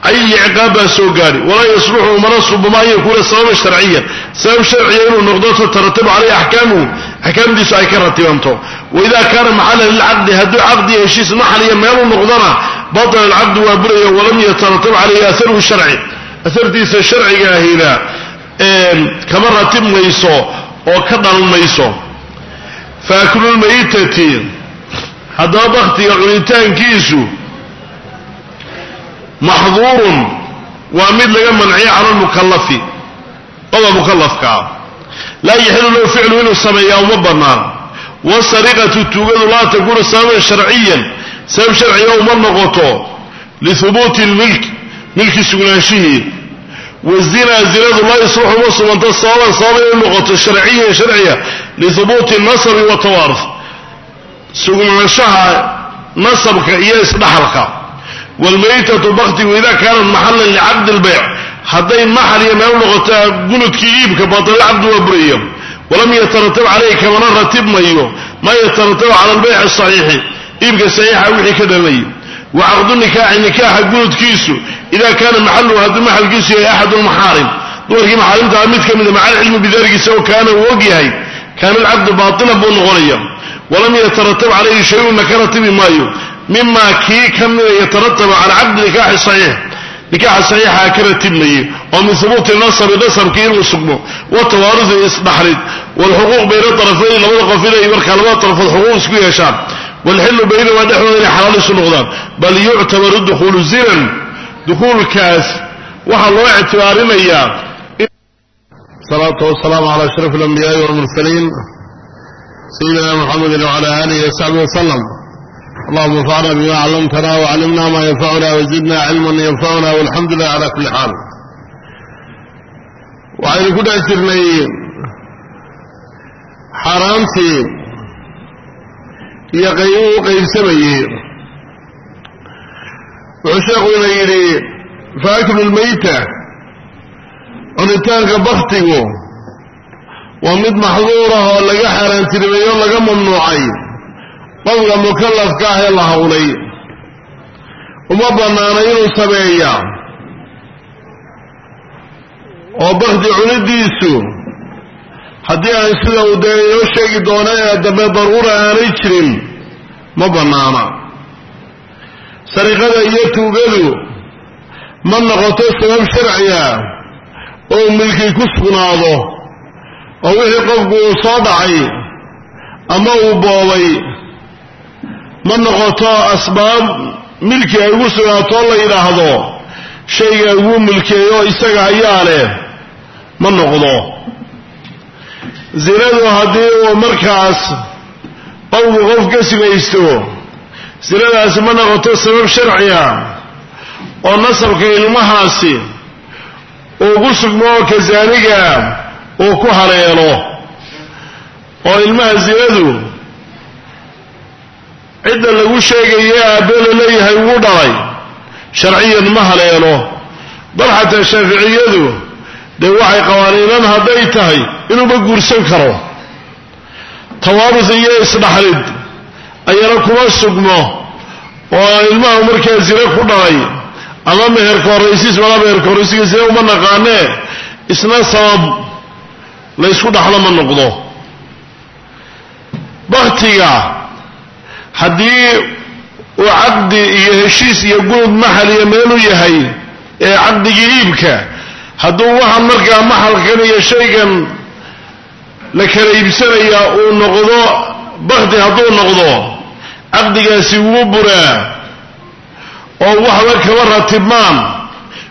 cay ciqaab baa soo gaadhi. Walaa yasluxu umana subama an yakuuna sababan sharciyan sabab sharciya inuu noqdo tataratabu caleyhi axkaamuhu. Axkaamdiisu ay ka ratibanto. Waidaa kaana maxalan lilcaqdi hadduu caqdi heshiis maxaliya meeluu noqdona batala alcaqdu waa buraya walam yataratab caleyhi aharuhu sharci ahartiisa sharciga ahina kama ratib mayso oo ka dhalan mayso. Faaklulmaytati haddaba baktiga cunitaankiisu maxduurun waa mid laga manciyo cala lmukalafi qoda mukalafkaa laa yaxilu lahu ficlu inuu sameeyaa uma bannaan. Wasariqatu tuugadu laa takuunu sababan sharciyan sabab sharciga uma noqoto lihubuuti lmilk milki sugnaanshihii wazinaa zinadu laa yusluxu ma suganto sababan sababa inay noqoto sharciyan sharciya lihubuuti nasabi watawaaruf sugnaanshaha nasabka iyo isdhaxalka. Wlmaytatu baktigu ida kaanat maxalan licaqdi lbayc hadday maxal iyo meel noqotaa gunudkii iibka baطil caqdi waa buraya walam yataratab calayhi kamana ratib mayo. Maa yataratab cala albayc asaxiixi iibka saxiixa wixii ka dhalanayay wa caqdu nikaaxi nikaaxa gunudkiisu ida kaana maxaluhu hadduu maxalkiisu yahay axad lmaxaarim dumarkii maxaarimtaa mid ka mida maca alcilmi bidalika isagoo kaana uu og yahay kaana alcaqdu baatilan buu noqonaya walam yataratab calayhi shayun ka ratibi maayo mima kii ka mida yatarataba cala caqdi nikaaxi saxiix nikaaxa saxiixa ka ratibmayey oo min hubuuti nasabi nasabkii inuu sugmo watawaaruhi isdhaxlid waalxuquuq bayna tarafayni labada qof inay markaa labada tarafood waalxilu baynamaa dhexdooda inay xalaal isu noqdaan. Bal yuctabaru dukhuulu zinan. Dukuulkaas waxaa loo ictibaarinayaa salaatu wasalaamu cala ashraf alambiyaai walmursaliin sayidina muxamedi wcala aalihi wasaxbi wasalam allahuma anfacna bima callamtana wacallimna ma yanfacuna wazidna cilman yanfacuna walxamdu lilah cala kulli xaal waxaynu ku dhex jirnay xaaraamtii iyo u qaybsamayey wuxuu sheekuna yidhi faaklu lmayta cunitaanka baktigu waa mid maxduurah oo laga xaaraantinimeeyo o laga mamnuucay qofka mukallafka ah ee la hawlay. Uma bannaana inuu sameeya oo bakti cunidiisu haddii aan sida uu dee sheegi doono ee dambe daruura aanay jirin ma bannaana sariqada iyo tuugadu ma noqoto sabab sharciga oo milkii ku sugnaado oo wixii qofku uu soo dhacay ama uu boobay. Ma noqoto asbaab milki ay ugu sugnaato la yidhaahdo shayga ugu milkeeyo isaga ayaa leh ma noqdo zinadu haddii uu markaas qofku qof ka sinaysto sinadaasi ma noqoto sabab sharciga oo nasabka ilmahaasi uu ku sugmo oo kasaaniga uu ku haleelo. Oo ilmaha zinadu cidda lagu sheegaye aabbe la leeyahay wuu dhalay sharciyan ma haleelo. Bal xataa shaaficiyadu dee waxay qabaan inan hadday tahay inuuba guursan karo. Tawaarus iyo isdhaxlid ayana kuma sugmo oo ilmaha markaa zine ku dhalay ama meherka horraysiis malaa meherka uma naqaanee isna sabab la ysku dhaxlo ma noqdo. Baktiga haddii uu caqdi iyo heshiis iyo gunud maxal iyo meelu yahay ee caqdigii iibka hadduu waxaan markaa maxalkan iyo shaygan la kala iibsanayaa uu noqdo bakti hadduu noqdo caqdigaasi wuu buraa oo waxba kaba ratibmaan.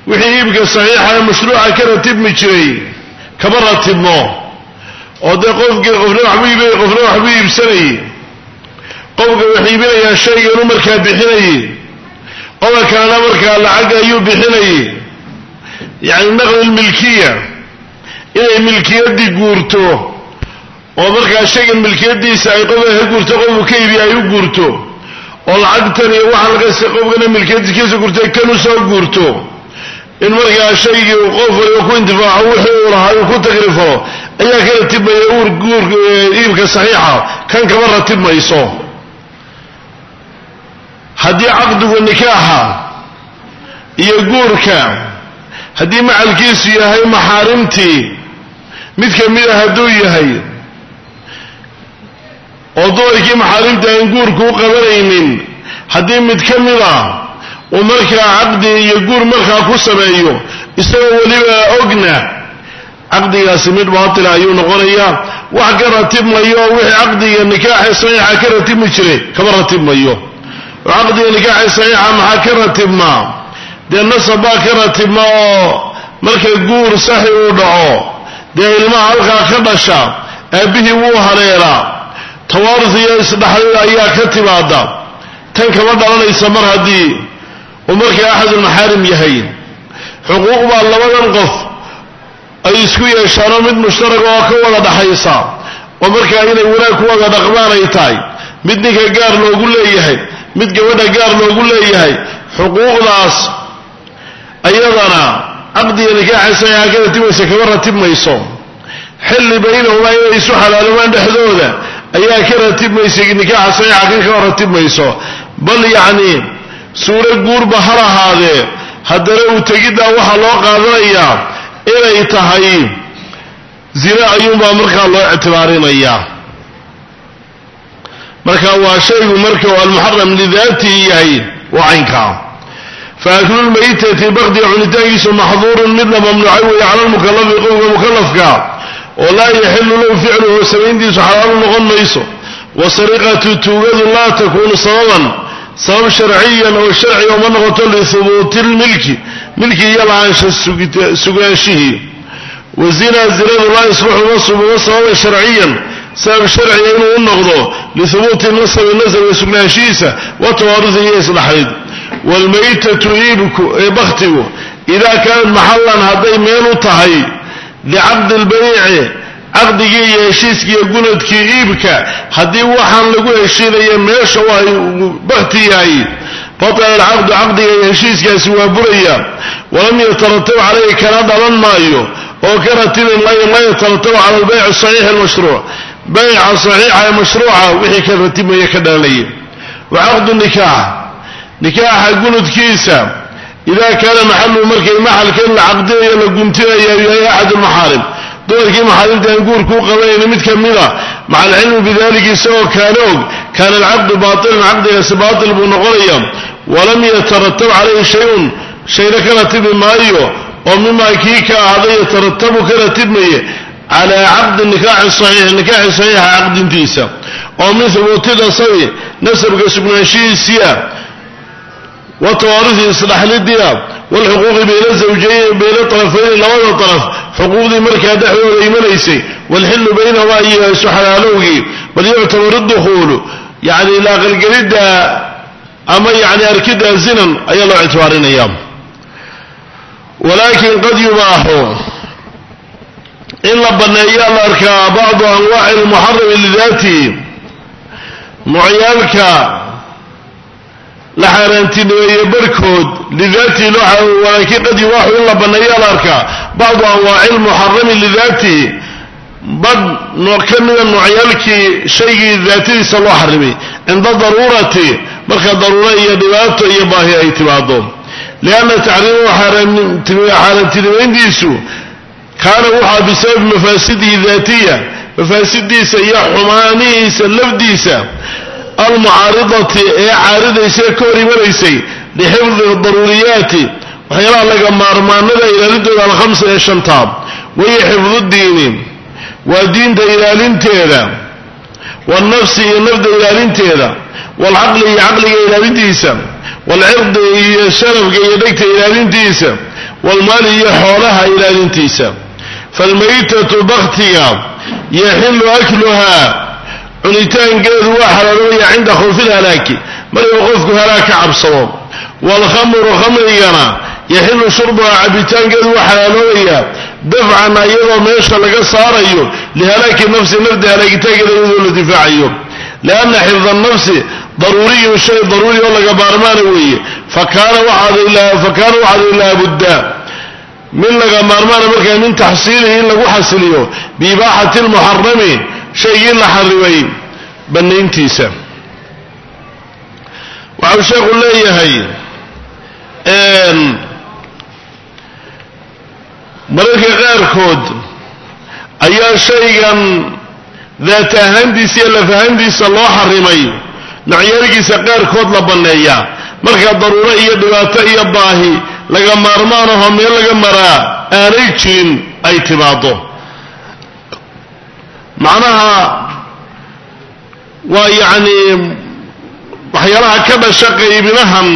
Wixii iibka saxiixa ee mashruuca ka ratibmi jiray kaba ratibmo. Oo dee qofkii qofna waxbuu iibinay qofna waxbuu iibsanayay. Qofka wax iibinayaa shayganuu markaa bixinayey qofka kalena markaa lacag ayuu bixinayey yacni naqli lmilkiya inay milkiyaddii guurto oo markaa shaygan milkiyaddiisa ay qofka ka guurto qofku ka iibiya ay u guurto oo lacagtan iyo waxaa laga qofkana milkiyadiiskiisa gurtay kan u soo guurto in markaa shaygii uu qof waliba ku intifaaco wixii uu lahaa uu ku takrifalo ayaa ka ratibmaya uur guur iibka saxiixa kan kama ratib mayso haddii caqdigu nikaaxa iyo guurka haddii macalkiisu yahay maxaarimtii mid ka mid a hadduu yahay oo dumarkii maxaarimta aan guurku u qabanaynin haddii mid ka mid a uu markaa caqdi iyo guur markaa ku sameeyo isagoo weliba ogna caqdigaasi mid baatila ayuu noqonayaa. Wax ka ratibmayo wixii caqdiga nikaaxa saxiixa ka ratibmi jiray kama ratibmayo oo caqdiga nikaaxa saxiixa maxaa ka ratibmaa dee nasab baa ka ratibma oo marka guur saxi uu dhaco dee ilmaha halkaa ka dhasha aabbihii wuu haleelaa tawaarus iyo isdhaxlid ayaa ka timaada tan kama dhalanaysa mar haddii uu markaa axadulmaxaarim yahay. Xuquuq baa labadan qof ay isku yeeshaanoo mid mushtaraga oo ka wada dhaxaysa oo markaa inay wanaag ku wada dhaqmaan ay tahay. Mid ninka gaar loogu leeyahay mid gabadha gaar loogu leeyahay xuquuqdaas ayadana caqdiga nikaaxa saxiixa ka ratibmaysa kama ratibmayso xilli baynahumaa inay isu xalaaloobaan dhexdooda ayaa ka ratibmaysa nikaaxa saxiixa kan kama ratibmayso bal yacni suuro guurba har ahaadee haddana uu tegiddaa waxaa loo qaadanayaa inay tahay zina ayuunbaa markaa loo ictibaarinayaa marka waa shaygu marka almuxaram lidaatihi yahay waa faaklu lmaytati bakdiga cunitaankiisu maxduurun mid la mamnuucay weeye cala lmukalafi qowga mukalafka oo laa yaxilu lahu ficluhu samayntiisu xalaalu noqon mayso wasariqatu tuugadu laa takuunu sababan sabab sharciyan oo sharci oma noqoto lihubuuti lmilki milki iyo lahaansha sugaanshihii wa zinaa zinadu laa yusbaxu ma subugo sababan sharciyan sabab sharciga inuu u noqdo lihubuuti waalmaytatu iibku ee bakhtigu idaa kaanat maxallan hadday meel u tahay licaqdi lbayci caqdigii iyo heshiiskiiyo gunadkii iibka haddii waxaan lagu heshiinaya meesha ay bakti yahay batala alcaqdu caqdiga iyo heshiiskaasi waa buraya walam yataratab calayhi kana dhalan maayo oo ka ratibin ma yataratab cala albayc saxiix almashruuc bayca saxiixa ee mashruuca wixii ka ratibmaya ka dhalanaya wa caqdu nikaax nikaaxa gunudkiisa idaa kaana maxaluhu markay maxalkan la caqdinayo la guntinaya yahay axad lmaxaarim dumarkii maxaarimta aan guurkuu qabanayna mid ka mida maca alcilmi bidalika isagoo kaana og kaana alcaqdu baatilan caqdigaasi baatil buu noqonaya walam yataratab calayhi shay-un shayna ka ratibi maayo oo mimaa kii ka ahday yataratabu ka ratibmaye calaa caqdi nikaaxi saxiix nikaaxi saxiixa caqdintiisa. Oo min hubuuti nasabi nasabka sugnaanshihiisiia wa tawaarusi isdhaxlidia waalxuquuqi bayna zawjayn bayna tarafayni labada taraf xuquuqdii markaa dhexdooda imanaysay waalxillu baynahumaa iyo isu xalaalowgii bal yuctabaru dukhuulu yani ilaaqalgelidda ama yani arkidda zinan ayaa loo ictibaarinaya. Walaakin qad yubaaxu in la banneeyaa la arkaa bacdu anwaaci almuxarami lidaatihi noocyaalka la xaaraantinimeeye barhkood lidaatihi loo walaakin qad yubaaxu in la banneeyaa la arkaa. Bacdu anwaaci almuxarami lidaatihi badh ka mida noocyaalkii shaygii daatadiisa loo xarimay cinda daruurati marka daruuro iyo dhibaato iyo baahi ay timaado lianna taxriimahu xaaraantinimayntiisu kaana waxaa bisababi mafaasidihi daatiya. Mafaasidiisa iyo xumaanihiisa lafdiisa almucaaridati ee caaridaysa ee ka hor imanaysay lixifdi daruuriyaati waxyaalaha laga maarmaanada ilaalintooda alkhamsa ee shanta wahiya xifdu diini waa diinta ilaalinteeda waalnafsi iyo nafda ilaalinteeda waalcaqli iyo caqliga ilaalintiisa waalcirdi iyo sharafka iyo dhegta ilaalintiisa waalmaali iyo xoolaha ilaalintiisa. Faalmaytatu baktiga yaxilu akluhaa cunitaankeedu waa xalaaloobaya cinda khawfi lhalaaki markuu qofku halaag ka cabsado waalkhamru khamrigana yaxilu shurbuhaa cabitaankeedu waa xalaaloobaya dafcan iyadoo meesha laga saarayo lihalaaki nafsi nafda halaagitaankeeda iyadoo la difaacayo. Lianna xifda nafsi daruuriyun shay daruuri oo laga maarmaana weeye. Fakaana waxaad laabudda min laga maarmaana markaa min taxsiilihi in lagu xasiliyo biibaaxati lmuxarami shaygii la xarimay bannayntiisa waxau sheekhu leeyahay mararka qaarkood ayaa shaygan daat ahaantiisa iyo laf ahaantiisa loo xarimay nocyaalkiisa qaarkood la banneeyaa marka daruuro iyo dhibaato iyo baahi laga maarmaanaho meel laga maraa aanay jirin ay timaado macnaha waa yacni waxyaalaha ka dhasha qaybinahan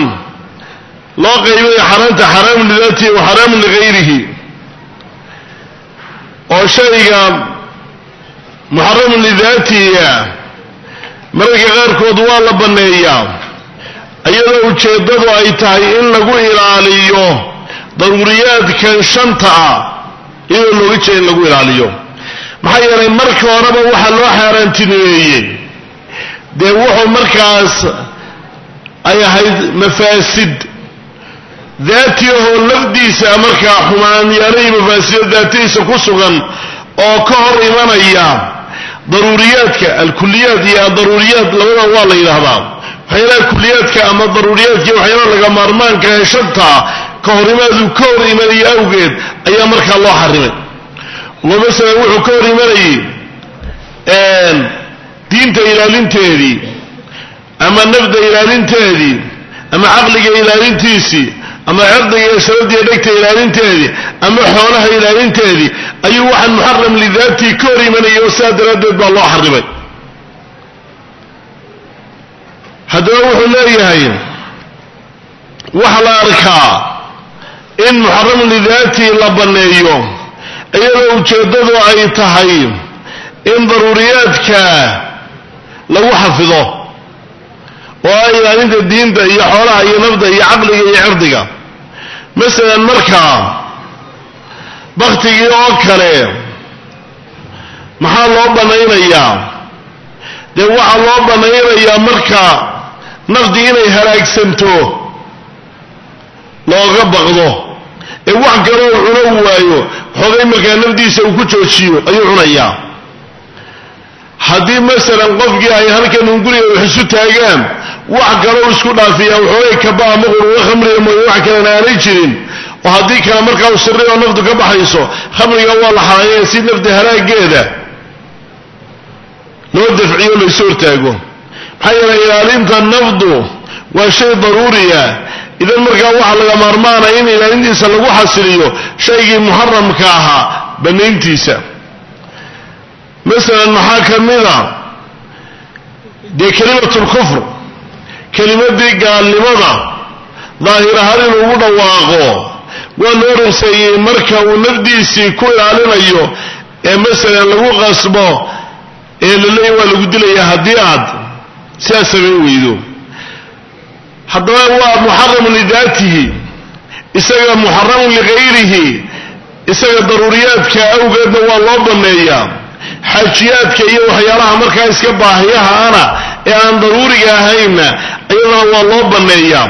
loo qaybinayo xaraamta xaraamun lidaatihi wa xaraamun ligayrihi oo shayga muxaramun lidaatihiga mararka qaarkood waa la banneeyaa iyadoo ujeeddadu ay tahay in lagu ilaaliyo daruuriyaadkan shanta ah iyadoo looga jeeda in lagu ilaaliyo maxaa yeelay marka horeba waxaa loo xaaraantinimeeyey. Dee wuxuu markaas ay ahayd mafaasid. Daati ahoo lafdiisa markaa xumaanyaalo iyo mafaasido daatadiisa ku sugan oo ka hor imanaya daruuriyaadka alkuliyaat iyo adaruuriyaat labada waa la yidhaahdaa. Waxyaalaha kuliyaadka ama daruuriyaadka waxyaalaha laga maarmaanka ee shanta ka horimaadu ka hor imanaya awgeed ayaa markaa loo xarimay oo masalan wuxuu ka hor imanayay diinta ilaalinteedii ama nafda ilaalinteedii ama caqliga ilaalintiisii ama cirdiga iyo sharadiiyo dhegta ilaalinteedii ama xoolaha ilaalinteedii ayuu waxaan muxaram lidaatii ka hor imanayay oo sidaa daraaddeed baa loo xarimay haddaba wuxuu leeyahay waxa la arkaa in muxaramun lidaatii la banneeyo iyadoo ujeeddadu ay tahay in daruuriyaadka lagu xafido oo ah ilaalinta diinta iyo xoolaha iyo nafda iyo caqliga iyo cirdiga. Masalan markaa baktigii oo kale maxaa loo bannaynayaa dee waxaa loo bannaynayaa marka nafdi inay halaagsanto looga baqdo ee wax kaloo cuno waayo xoogay markaa nafdiisa uu ku joojiyo ayuu cunayaa haddii masalan qofkii ay halkan un guriga wax isu taagaan wax kaloo isku dhaafiyaan waxoogay kaba ama quruuro khamriga mooye wax kalena aanay jirin oo haddii kale markaa u naftu ka baxayso khamriga waa la xalaayaya si nafta halaageeda loo dafciyo laysu hortaago maxaa yeelay ilaalinta nafdu waa shay daruuriya idan markaa waxaa laga maarmaanaya in ilaalintiisa lagu xasiliyo shaygii muxaramka ahaa bannayntiisa. Masalan maxaa ka mida dee kelimatu lkufr kelimadii gaalnimada daahir ahaan inuu ugu dhawaaqo waa loo ruseeyey marka uu nafdiisii ku ilaalinayo ee masalan lagu qasbo ee laleeya waa lagu dilayaa haddii aad sidaas samayn weydo haddaba waa muxaramun lidaatihi isaga muxaramun ligayrihi isaga daruuriyaadka awgeedna waa loo banneeyaa xaajiyaadka iyo waxyaalaha markaa iska baahiyaha ana ee aan daruuriga ahaynna iyadana waa loo banneeyaa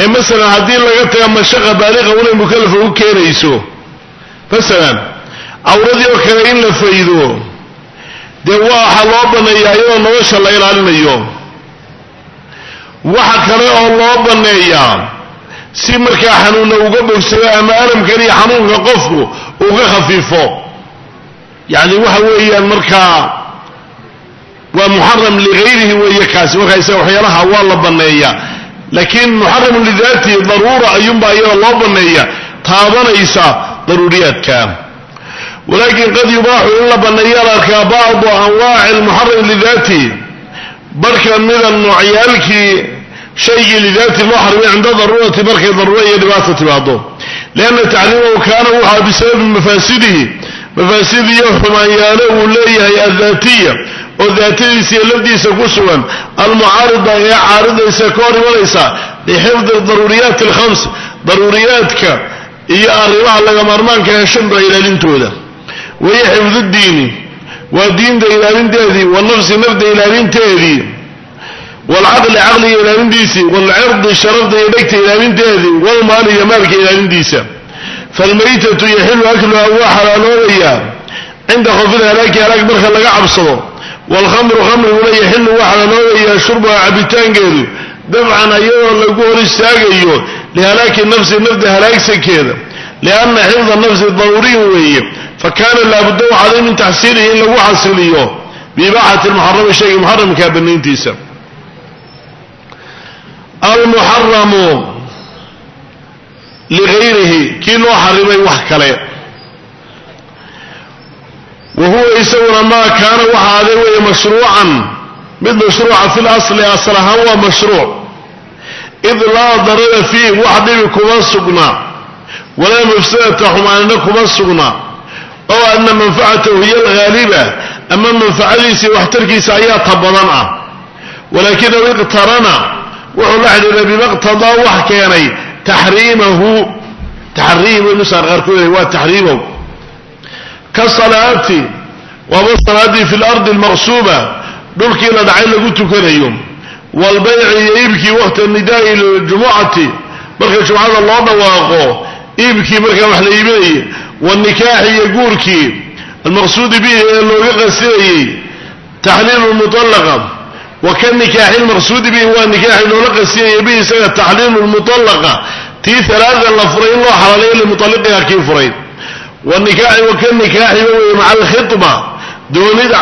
ee masalan haddii laga taga mashaqa baaliqa unay mukalafa u keenayso masalan cawradii oo kale in la faydo dee waxaa loo banneeyaa iyadoo nolosha la ilaalinayo waxa kale oo loo banneeyaa si markaa xanuunna uga bogsado ama alamkan iyo xanuunka qofku uga khafiifo. Yacni waxa weeyaan markaa waa muxaram ligayrihi weeye kaasi markaa isaga waxyaalaha waa la banneeyaa laakiin muxaramun lidaatihi daruura ayuunbaa iyada loo banneeya taabanaysa daruuriyaadka. Walakin qad yubaaxu in la banneeyaa la arkaa bacdu anwaaci almuxaram lidaatihi barhka mida noocyaalkii shaygii lidaati loo cinda daruurati markay daruura iyo dhibaata timaado lianna taxriimahu kaana wuxaa bisababi mafaasidihi mafaasidiyo xumaanyaalo uu leeyahay addaatiya oo daatadiisa iyo lafdiisa ku sugan almucaarida ee caaridaysa ka hor imanaysa lixifdi daruuriyaati alkhams daruuriyaadka iyo arrimaha laga maarmaanka ee shanta ilaalintooda wahiya xifdu diini waa diinta ilaalinteedii wanafsi nafda ilaalinteedii waalcaqli caqliga ilaalintiisii waalcirdi sharafda iyo dhegta ilaalinteedii waalmaali iyo maalka ilaalintiisa falmaytatu yaxilu akluha waa xalaaloobayaa cinda khofil halaaki halaag marka laga cabsado waalkhamru khamriguna yaxilu waa xalaaloobayaa shurbuha cabitaankeedu dabcan ayadoo lagu hor istaagayo lihalaaki nafsi nafda halaagsankeeda lianna xifda nafsi daruuriyin weeye fa kaana laabudda waxaaday min taxsiilihi in lagu xasiliyo biibaaxati lmuxarami shayga muxaramkaa banayntiisa almuxaramu ligayrihi kii loo xarimay wax kale. Wa huwa isaguna maa kaana waxa aday weeye mashruucan mid mashruuca fi lasli asal ahaan waa mashruuc. Id laa darara fiih wax dhibi kuma sugna. Walaa mafsadata xumaanina kuma sugna. Oo ana manfacatahu hiya alghaaliba ama manfacadiisa iyo waxtarkiisa ayaa ta badan ah. Walaakinahu iqtarana wuxuu la xidhiiray bima qtadaa wax keenay taxriimahu. Taxriim nusaa qaarkood waa taxriimahu ka salaati waaba salaaddii fi lardi almaqsuuba dhulkii la dhacay lagu tukanayo. Waalbayci iyo iibkii waqta nidaai liljumucati marka jumcada loo dhawaaqo iibkii markaa wax la iibinayay wاnikaaxi iyo guurkii almaqsuudi bihi ee looga qasinayey taxliilu lmuطalaqa wka nikaaxi lmaqsuudi bihi waa nikaaxi loola qasiyaya bihi isaga taxliilu mualaqa tii alaaan la furay in loo xalaaleeyo limualiqiha kii furay. Waka nikaaxiba wey maca alkhitma doonida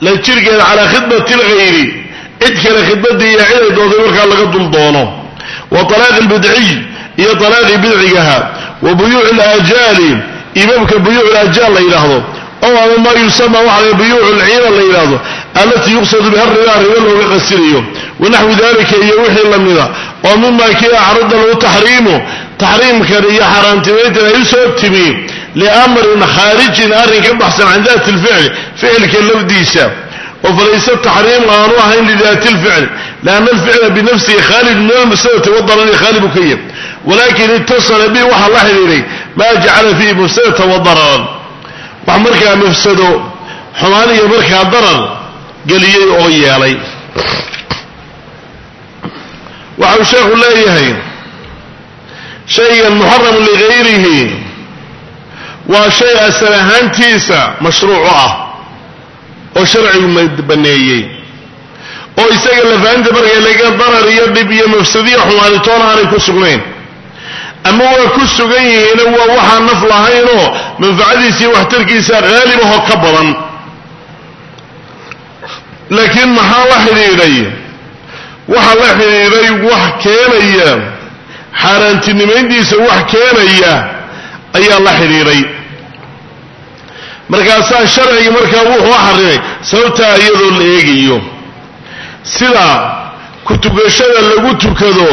la jirhkeeda calaa khidmati lgayri cid kale khidmadii iyo ciday doontay markaa laga dul doono. Wa alaaqi bidciy iyo alaaqii bidcigaha. Wa buyuuc lajaali ibabka la yidhaahdo oo ama maa yusama waxa buyuucu lciina la yidhaahdo alatii yuqsadu biha riba riba looga qasinayo wanaxwi dalika iyo wixii lamida oo mima kii acrada lahu taxriimu taxriimkan iyo xaaraantimayntan ay u soo timi liamrin khaarijin arrin ka baxsan can dati lficli ficilka lafdiisa. Oo falaysa taxriimu aanu ahayn lidaati lficli liana alficla binafsihi khaalid min almufsadati wadaran khaalibu ka yah walakin itasala bi waxaa la xidhiiday maa jacala fiihi mufsadata wadaran wax markaa mafsado xumaan iyo markaa darar geliyey oo yeelay. Waxau sheekhu leeyahay shaygan muxaramu ligayrihi waa shay asal ahaantiisa mashruucu ah oo sharcigu baneeyey. Oo isaga lafaanta markay laga darar iyo dhib iyo mafsadiya xumaanitoona aanay ku sugnayn ama waa ku sugan yihiino waa waxaan naf lahaynoo manfacadiisa iyo waxtarkiisa haalib ahoo ka badan. Laakiin maxaa la xidhiidhay? Waxa la xidhiidhay wax keenaya xaaraantinimayntiisa wax keenaya ayaa la xidhiidhay. Markaasaa sharcigi markaa wuxuu xarimay sababtaa iyadoo la eegayo sida ku-tukashada lagu tukado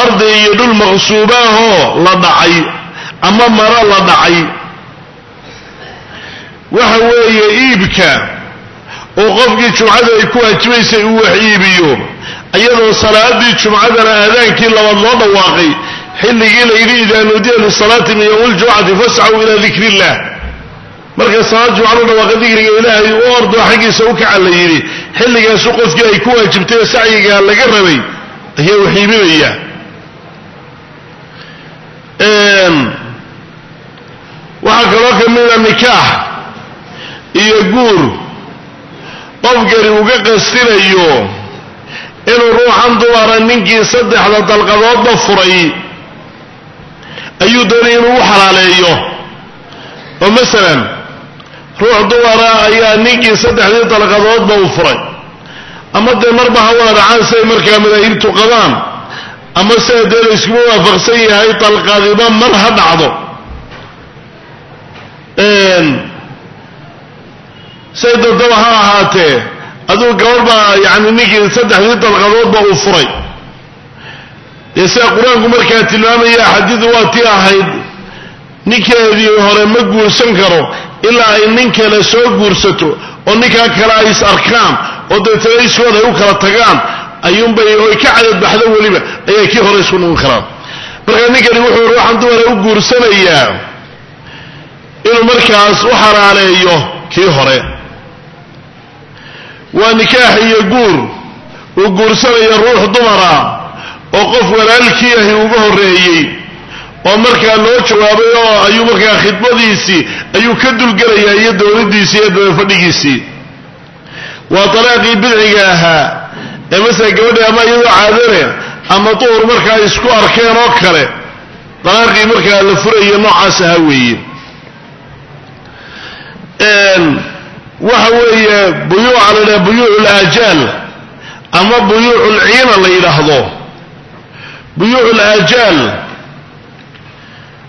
ardi iyo dhul maqsuubaahoo la dhacay ama maro la dhacay. Waxa weeye iibka oo qofkii jumcada ay ku waajibaysay uu wax iibiyo iyadoo salaadii jumcadana aadaankii labaad loo dhawaaqay xilligii la yidhi idaa nuudiya lisalaati min yowmi ljumcati fascuu ilaa dikri illah marka salaad jumca loo dhawaaqa dikriga ilaahay u ordo xaggiisa u kaca la yidhi xilligaasu qofkii ay ku waajibtay sacyigaa laga rabay ayaa wax iibinaya waxaa kaloo ka mida nikaax iyo guur. Qofkani uga qastinayo inuu ruuxan dumara ninkii saddexda dalqadoodba furay ayuu doonaya inuu u xalaaleeyo. Oo masalan ruux dumara ayaa ninkii saddexdii dalqadoodba u furay. Ama dee marba ha wada dhacaan siay markaa madaahibtu qabaan ama sida dee la waafaqsan yahay dalqadiba mar ha dhacdo. Say dantaba ha ahaatee aduu gabar baa yani ninkii saddexdii dalqadoodba uu furay. Dee sida qur'aanku markaa tilmaamaya xadiidu waa tii ahayd ninkeedii hore ma guursan karo ilaa ay nin kale soo guursato oo ninkaa kale ay is arkaan oo deetana iskooda ay u kala tagaan ayuunbay oy ka cadadbaxdo weliba ayay kii hore isku noqon karaan. Marka ninkani wuxuu ruuxan dumara u guursanayaa inuu markaas u xalaaleeyo kii hore. Waa nikaax iyo guur. Uu guursanayo ruux dumara oo qof walaalkii ahi uga horreeyey oo markaa loo jawaabay oo ayuu markaa khidmadiisii ayuu ka dulgelayaa iyo dowladdiisii iyo dabafadhigiisii waa dalaaqii bidciga ahaa ee masala gabadhi ama iyadoo caadane ama duhur markaa isku arkeen oo kale dalaaqii markaa la furaya noocaas ahaa weeye. Waxa weeye buyuuca la yidhaha buyuucu ama buyuucu lciina la yidhaahdo. Buyuucu laajaal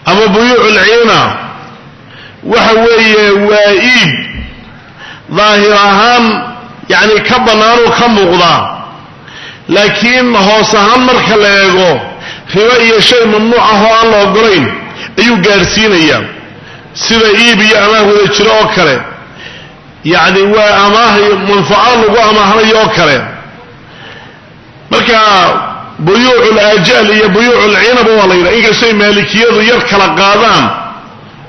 ama buyuucu lciina waxa weeye waa iib. Daahir ahaan yacni ka bannaanoo ka muuqda laakiin hoos ahaan marka la eego ribo iyo shay mamnuuc ah oo aan la ogolayn ayuu gaadhsiinayaa sida iib iyo amaah wada jiro oo kale. Yacni waa amaah manfaco lagu amaahnayo oo kale. Marka buyuucu laajaal iyo buyuucu lciinaba waa la yidhaha inkastay maalikiyadu yar kala qaadaan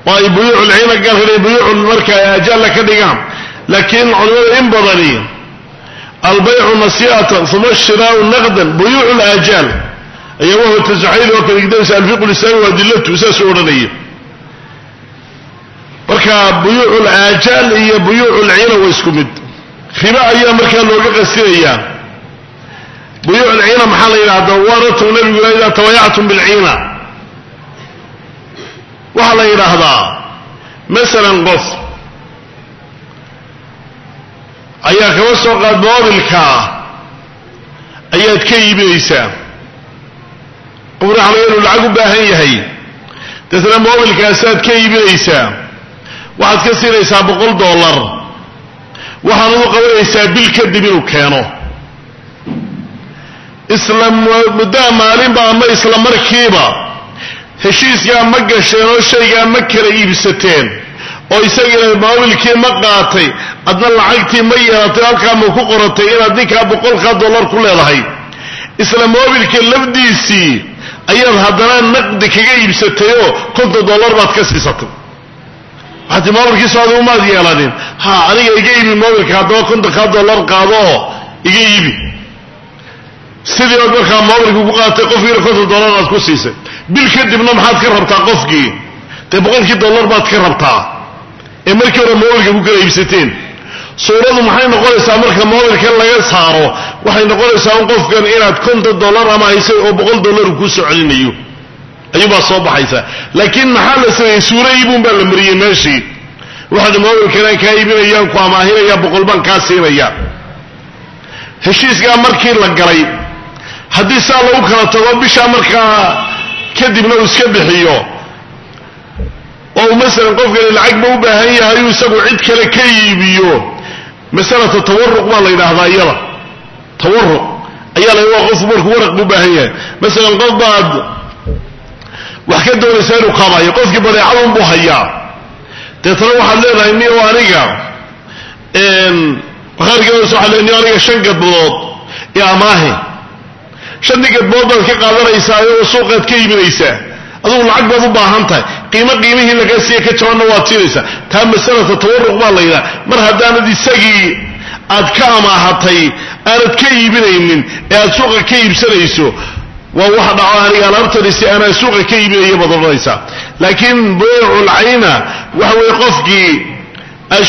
oo ay buyuucu lciina gaarka buyuucu marka aajaalla ka dhigaan. Laakiin culimada in badani albaycu nasi'atan uma shiraau naqdan buyuucu laajaal ayaa wahuwa tasaxiil oo kale gidaysa alfiqu lislaami wa adilatu saasuu odhanaya marka buyuucu laajaal iyo buyuucu lciina waa isku mid riba ayaa markaa looga qasinayaa buyuuc lciina maxaa la yidhahda waaratuu nabiguna idaa tabayactum bilciina waxaa la yidhaahdaa masalan qof ayaa kaba soo qaad moobilkaa ayaad ka iibinaysaa qofna inuu lacag u baahan yahay. Deetna moobilkaasaad ka iibinaysaa waxaad ka siinaysaa boqol dollar. Waxaanad u qabanaysaa bil kadib inuu keeno. Isla muddaa maalinba ama isla markiiba. Heshiiskaa ma gasheen oo shaygaa ma kala iibsateen. Oo isagina moobilkii ma qaatay adna lacagtii ma yeelatay halkaa ma ku qoratay inaad ninkaa boqolkaa dollar ku leedahay. Isla moobilka lafdiisii ayaad haddana naqdi kaga iibsatayoo konton dollar baad ka siisatay. Waxaati moobilkii socda umaad yeelanin ha aniga iga iibi moobilka haddaba kontonkaa dollar qaado oo iga iibi. Sidii ood markaa moobilka ku qaatay qofkiina konton dollar aad ku siisay. Bil kadibna maxaad ka rabtaa qofkii? Dee boqolkii dollar baad ka rabtaa? Ee markii hore moobilka ku kala iibsateen suuradu maxay noqonaysaa marka moobilkan laga saaro? Waxay noqonaysaa un qofkan inaad konton dollar ama haysay oo boqol dollar uu kuu soo ayuubaa soo baxaysaa laakiin maxaa la sameeyey? Suuro iibun baa la mariyey meeshii waxaad moobilkanaan kaa iibinayaan ku amaahinaya boqol baan kaa siinaya. Heshiiskaa markii la galay haddii saa lagu kala tago bishaa markaa kadibna uu iska bixiyo. Oo masalan qofkani lacag ba u baahan yahay uu isagu cid kale ka iibiyo masalata tawaruq baa la yidhaahdaa iyada. Tawaruq ayaa la waa qofku markuu waraq bu baahan yahay. Masalan qof baad wax ka doonaysaa inuu qabayo qofkii badeecadun buu hayaa. Deetana waxaad leedahay ni o aniga. Bakhaarkeedas waxaa le ni aniga shan gadbood ee amaahi shantii gadbood baad ka qaadanaysaa oo suuqaad ka iibinaysaa. Adugu lacag baad u baahan tahay qiimo qiimihii lagaa siiye ka jabanna waad siinaysaa. Taa masalata tawaruq baa la yidhaha mar haddaanad isagii aad ka amaahatay aanad ka iibinaynin ee aad suuqa ka iibsanayso waa waxa dhaco aniga alaabtani si aanaa suuqa ka iibinaya baad odhanaysaa laakiin beyculcayna waxa weeye qofkii aad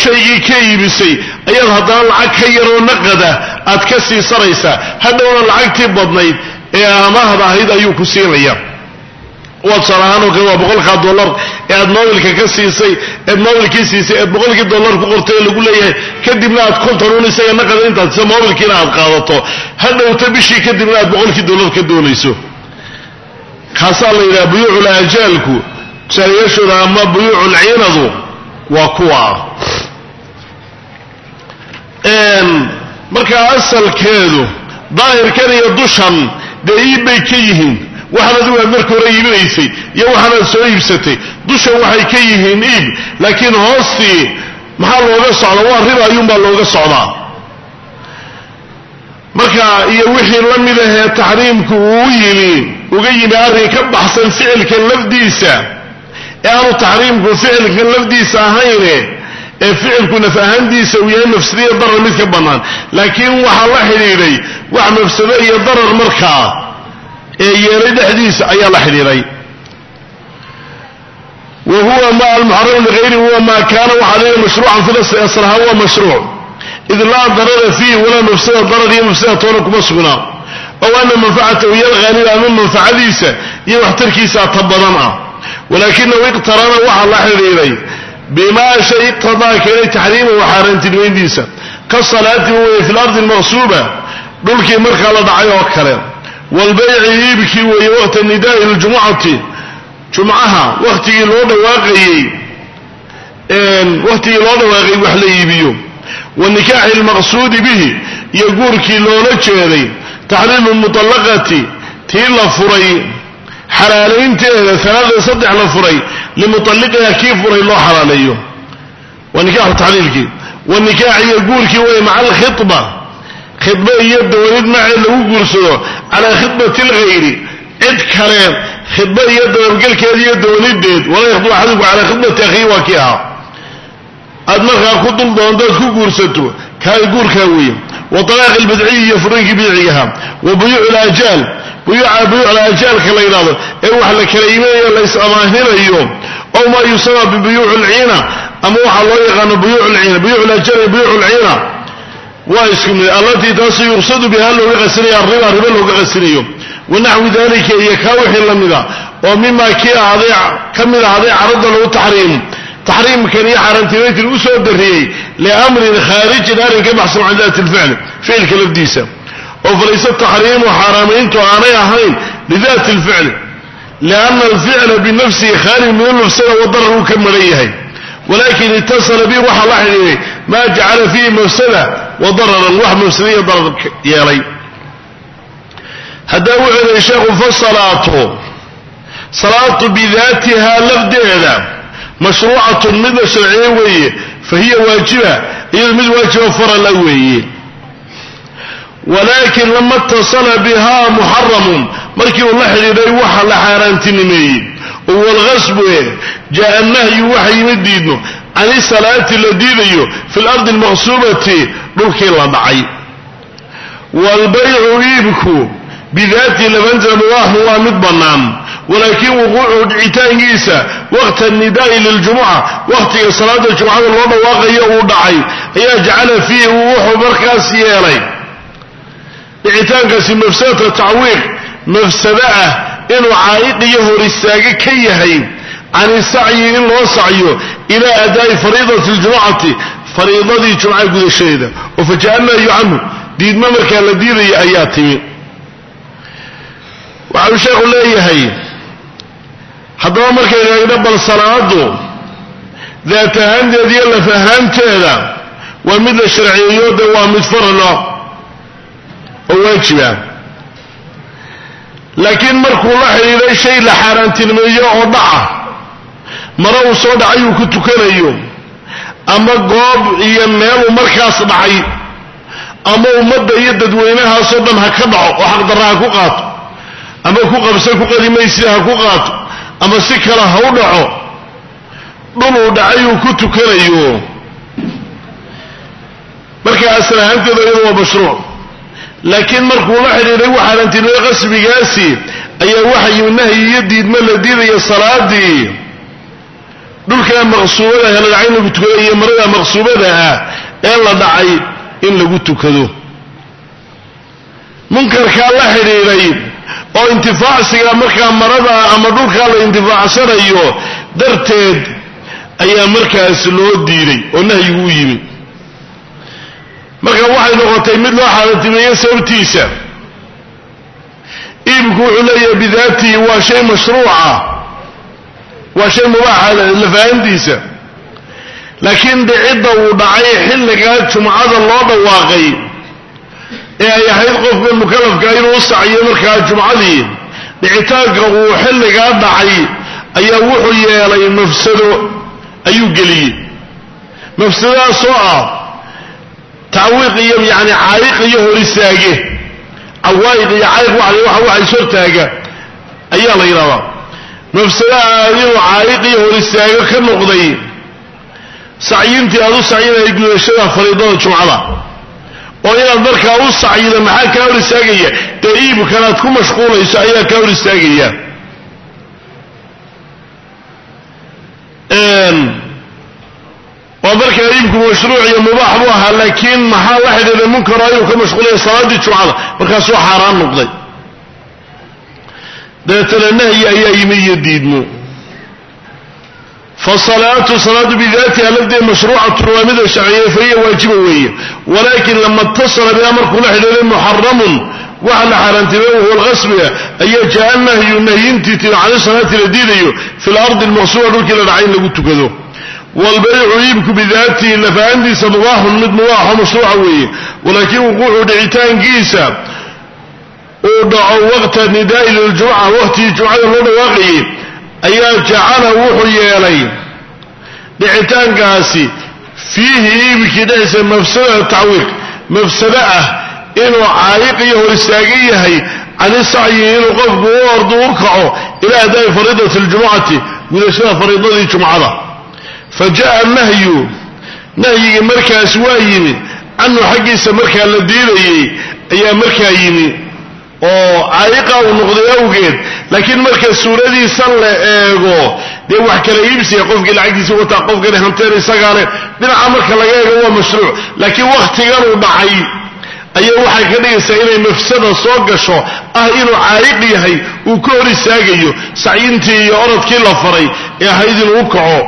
ka iibisay ayaad haddana lacag ka yaroo naqada aad ka siisanaysaa hadhowna lacagtii badnayd ee amaahda ahayd ayuu ku siinaya waa tusaale ahaan oo kale waa boqolkaa dollar. Ee aad moobilka ka siisay eed moobilkii siisay eed boqolkii dollar ku qortay lagu leeyahay kadibna aad konton un isaga naqada intaad sida moobilkiina aad qaadato. Hadhowta bishii kadibna aad boqolkii dollar ka doonayso. Kaasaa la yidhaha buyuucul aajaalku ama buyuucul waa kuwa. Markaa asalkeedu daahirkan iyo dushan dee iibbay ka yihiin waxaan adigu marka hore iibinaysay iyo waxaanaad soo iibsatay. Dushan waxay ka yihiin iib laakiin hoostii maxaa looga socdaa? Waa riba ayuunbaa looga socdaa. Marka iyo wixii la mid ahee taxriimku uu yimi uga yimi arrin ka baxsan ficilkan lafdiisa. Ee aanu taxriimku ficilkan lafdiisa ahayne ee ficilku naf ahaantiisa uu yahay mafsadiyo darar mid ka bannaan. Laakiin waxaa la xidhiidhay wax mafsado iyo darar markaa ee yeelay dhexdiisa ayaa la xidhiidhay. Wa huwa ma almuxaram ligayri huwa ma kaana waxaa mashruucan filasl aslaha huwa mashruuc id laa darara fiihi walaa mafsada darar iyo mafsada toona kuma sugnaa ow ana manfacatahu yalqaaniba ama manfacadiisa iyo waxtarkiisa ta badan ah. Walaakinahu iqtarana waxaa la xidhiiday bimaa shay iqtadaa keenay taxriimahu xaaraantinimayntiisa ka salaati weye fi lardi maqsuuba dhulkii markaa la dhacay oo kale waalbayci iibkii weeye waqta nidaai ljumucati jumcaha wakhtigii loo dhawaaqayey wakhtigii loo dhawaaqay wax la iibiyo. Wa nikaaxi lmaqsuudi bihi iyo guurkii loola jeeday. Taxriimu muطallaqati tii la furay. Xalaalaynteeda alaada saddex la furay. Limuطalliqiha kii furay loo xalaaleeyo. Waa nikaxu taxliilkii. Wa nikaax iyo guurkii way maca alkhidba. Khidba iyo maceed lagu guursado calaa khidbati lgayri cid kale khidba iyo dabargelkeed iyo doonideed walaa yakhdub axaduku calaa khidbati akhiihi waa kii ahaa. Aad markaa ku dul doontood ku guursato kaay guurkaa weeye. Wa talaaqi lbidciyi iyo furinkii bidcigaha wa buyuuc lajaal buyuuca buyuuc ajaalka la yidhahdo ee wax la kala iibinayo la is-amaahinayo ow maa yusama bibuyuuc lciina ama waxaa loo yaqaano buyuuc lciina buyuuc lajaal iyo buyuuc lciina waa isku mid allatii taasu yuqsadu biha looga qasinayo arriba riba looga qasinayo wanaxwi dalika iyo kaa wixii la mida oo mimaa kii ahaaday ka mid ahaaday carada lagu taxriim. Taxriimkan iyo xaaraantimayntin u soo dariyey liamrin khaarijin arrin ka baxsan can daati lficl ficilka lafdiisa. Oo falayse taxriimu xaaraamayntu aanay ahayn lidaati lficli lianna alficla binafsihi khaalid min almafsada wadarar uu ka maran yahay walakin itasala bi waxaa la xidhiiday maa jacala fiihi mafsada wa dararan wax mafsada iyo darar yeelay. Haddaa wuxuu yihi sheekhu fasalaatu salaatu. Bidaatiha lafdeeda mashruucatun mid la sharciye weeye fa hiya waajiba iyado mid waajiba farala weeye. Walaakin lama itasala biha muxaramun markii uu la xidhiidhay waxa la xaaraantinimeeyey walqasbu e jaa nahyu waxa yimid diidno can isalaati la diidayo fi lardi almaqsuubati dhulkii la dhacay waalbaycu iibku bidaati labanta mubaaxu waa mid bannaan walaakin wuquucu dhicitaankiisa waqta nidaai liljumuca wakhtiga salaada jumcada loo dhawaaqayo uu dhacay ayaa jacala fiihi wuxuu markaas yeelay inuu caa'iq iyo hor istaage ka yahay can isacyi in loo sacyo ilaa adaa'i fariidati ljumucati fariidadii jumca gudashadeeda oo faja'a nahyu canhu diidmo markaa la diidaya ayaa timi. Waxau sheekhu leeyahay haddaba markaynu eegno bal salaadu daat ahaanteeda iyo laf ahaanteeda waa mid la sharciyeeyo de waa mid farala oo waajiba laakiin markuu la xidhiiday shay la xaaraantinimeeyo oo dhaca mare uu soo dhacay uu ku tukanayo ama goob iyo meeluu markaas dhacay ama ummadda iyo dadweynahaasoo dhan ha ka dhaco oo xaqdarra ha ku qaato ama ku qabsa ku qadimaysia ha ku qaato ama si kale ha u dhaco dhuluu dhacay uu ku tukanayo. Marka asal ahaanteeda iyadu waa mashruuc laakiin markuu la xidhiidhay waxaalantinimay qasbigaasi ayaa waxa yimid nahyi iyo diidma la diidaya salaadii. Dhulkaa maqsuubada ah la dhacay in lagu tukado iyo marada maqsuubada ah ee la dhacay in lagu tukado. Munkarkaa la xidhiidhay oo intifaacsiga markaa marada ama dhulkaa la intifaacsanayo darteed ayaa markaas loo diiday oo nahyigu u yimi marka waxay noqotay mid loo xaaraantimeeye sababtiisa iibku wuxuu leeyahay bidaatihi waa shay mashruuca. Waa shay mubaaxa lafahantiisa. Laakiin dhicidda uu dhacay xilligaa jumcada loo dhawaaqay ee ay ahayd qofka mukalafka inuu u sacyo markaa jumcadii dhicitaanka uu xilligaa dhacay ayaa wuxuu yeelay mafsado ayuu geliyey. Mafsadadaasoo ah tacwiiq iyo yani caayiq iyo hor istaage cawaa'iq iyo caayiq waa waxa ishortaaga ayaa la yidhahdaa mafsadaha inuu caayiq iyo hor istaago ka noqday sacyintii aad u sacyinaya gudashada fariidada jumcada. Oo inaad markaa u sacyida maxaa kaa hor istaagaya dee iibkan aad ku mashquulayso ayaa kaa hor istaagaya oo markaa iibku mashruuc iyo mubaax buu ahaa laakiin maxaa la xidhiidhay munkaro ayuu ka mashquulaya salaaddii jumcada? Markaasuu xaaraan noqday. Dabeetana nahyi ayaa yimi iyo diidmo. Fasalaatu salaadu bidaatiha lafdeed mashruucatun waa mida sharciye fahiya waajiba weeye. Walaakin lama itasala biha markuu la xidhiiday muxaramun waxa la xaaraantimey wahuwa lqasbiga ayaa jaa nahyu nahyintii timi cani salaati la diidayo fi lardi lmaqsuura dhulkii la dhacay in lagu tukado waalbaycu iibku bidaatihi lafahantiisa mubaaxun mid mubaaxo mashruuca weeye. Walaakiin wuquucu dhicitaankiisa uu dhaco waqta nidaai liljumca waqtigii jumcada loo dhawaaqayay ayaa jacala wuxuu yeelay dhicitaankaasi fiihi iibkii dhexdiisa mafsadata tacwiiq mafsado ah inuu caayiq iyo hor istaagan yahay cani sacyi inuu qofku u ordu u kaco ilaa adaa'i fariidati ljumucati gudashada fariidadii jumcada fa ja'a nahyu nahyigii markaas waa yimi canhu xaggiisa markaa la diidayey ayaa markaa yimi oo caayiqa uu noqday awgeed laakiin marka suuradiisan la eego dee wax kala iibsiga qofkii lacagtiisa wataa qofkani hanteen isagaa leh dhinaca marka laga eego waa mashruuc laakiin wakhtigan uu dhacay ayaa waxay ka dhigaysaa inay mafsada soo gasho ah inuu caayiq yahay uu ka hor istaagayo sacyintii iyo orodkii la faray ee ahayd inuu kaco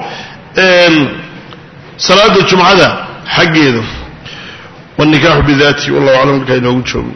salaada jumcada xaggeeda wاnikaaxu bidaati wallahu aclam markaa inoogu joogo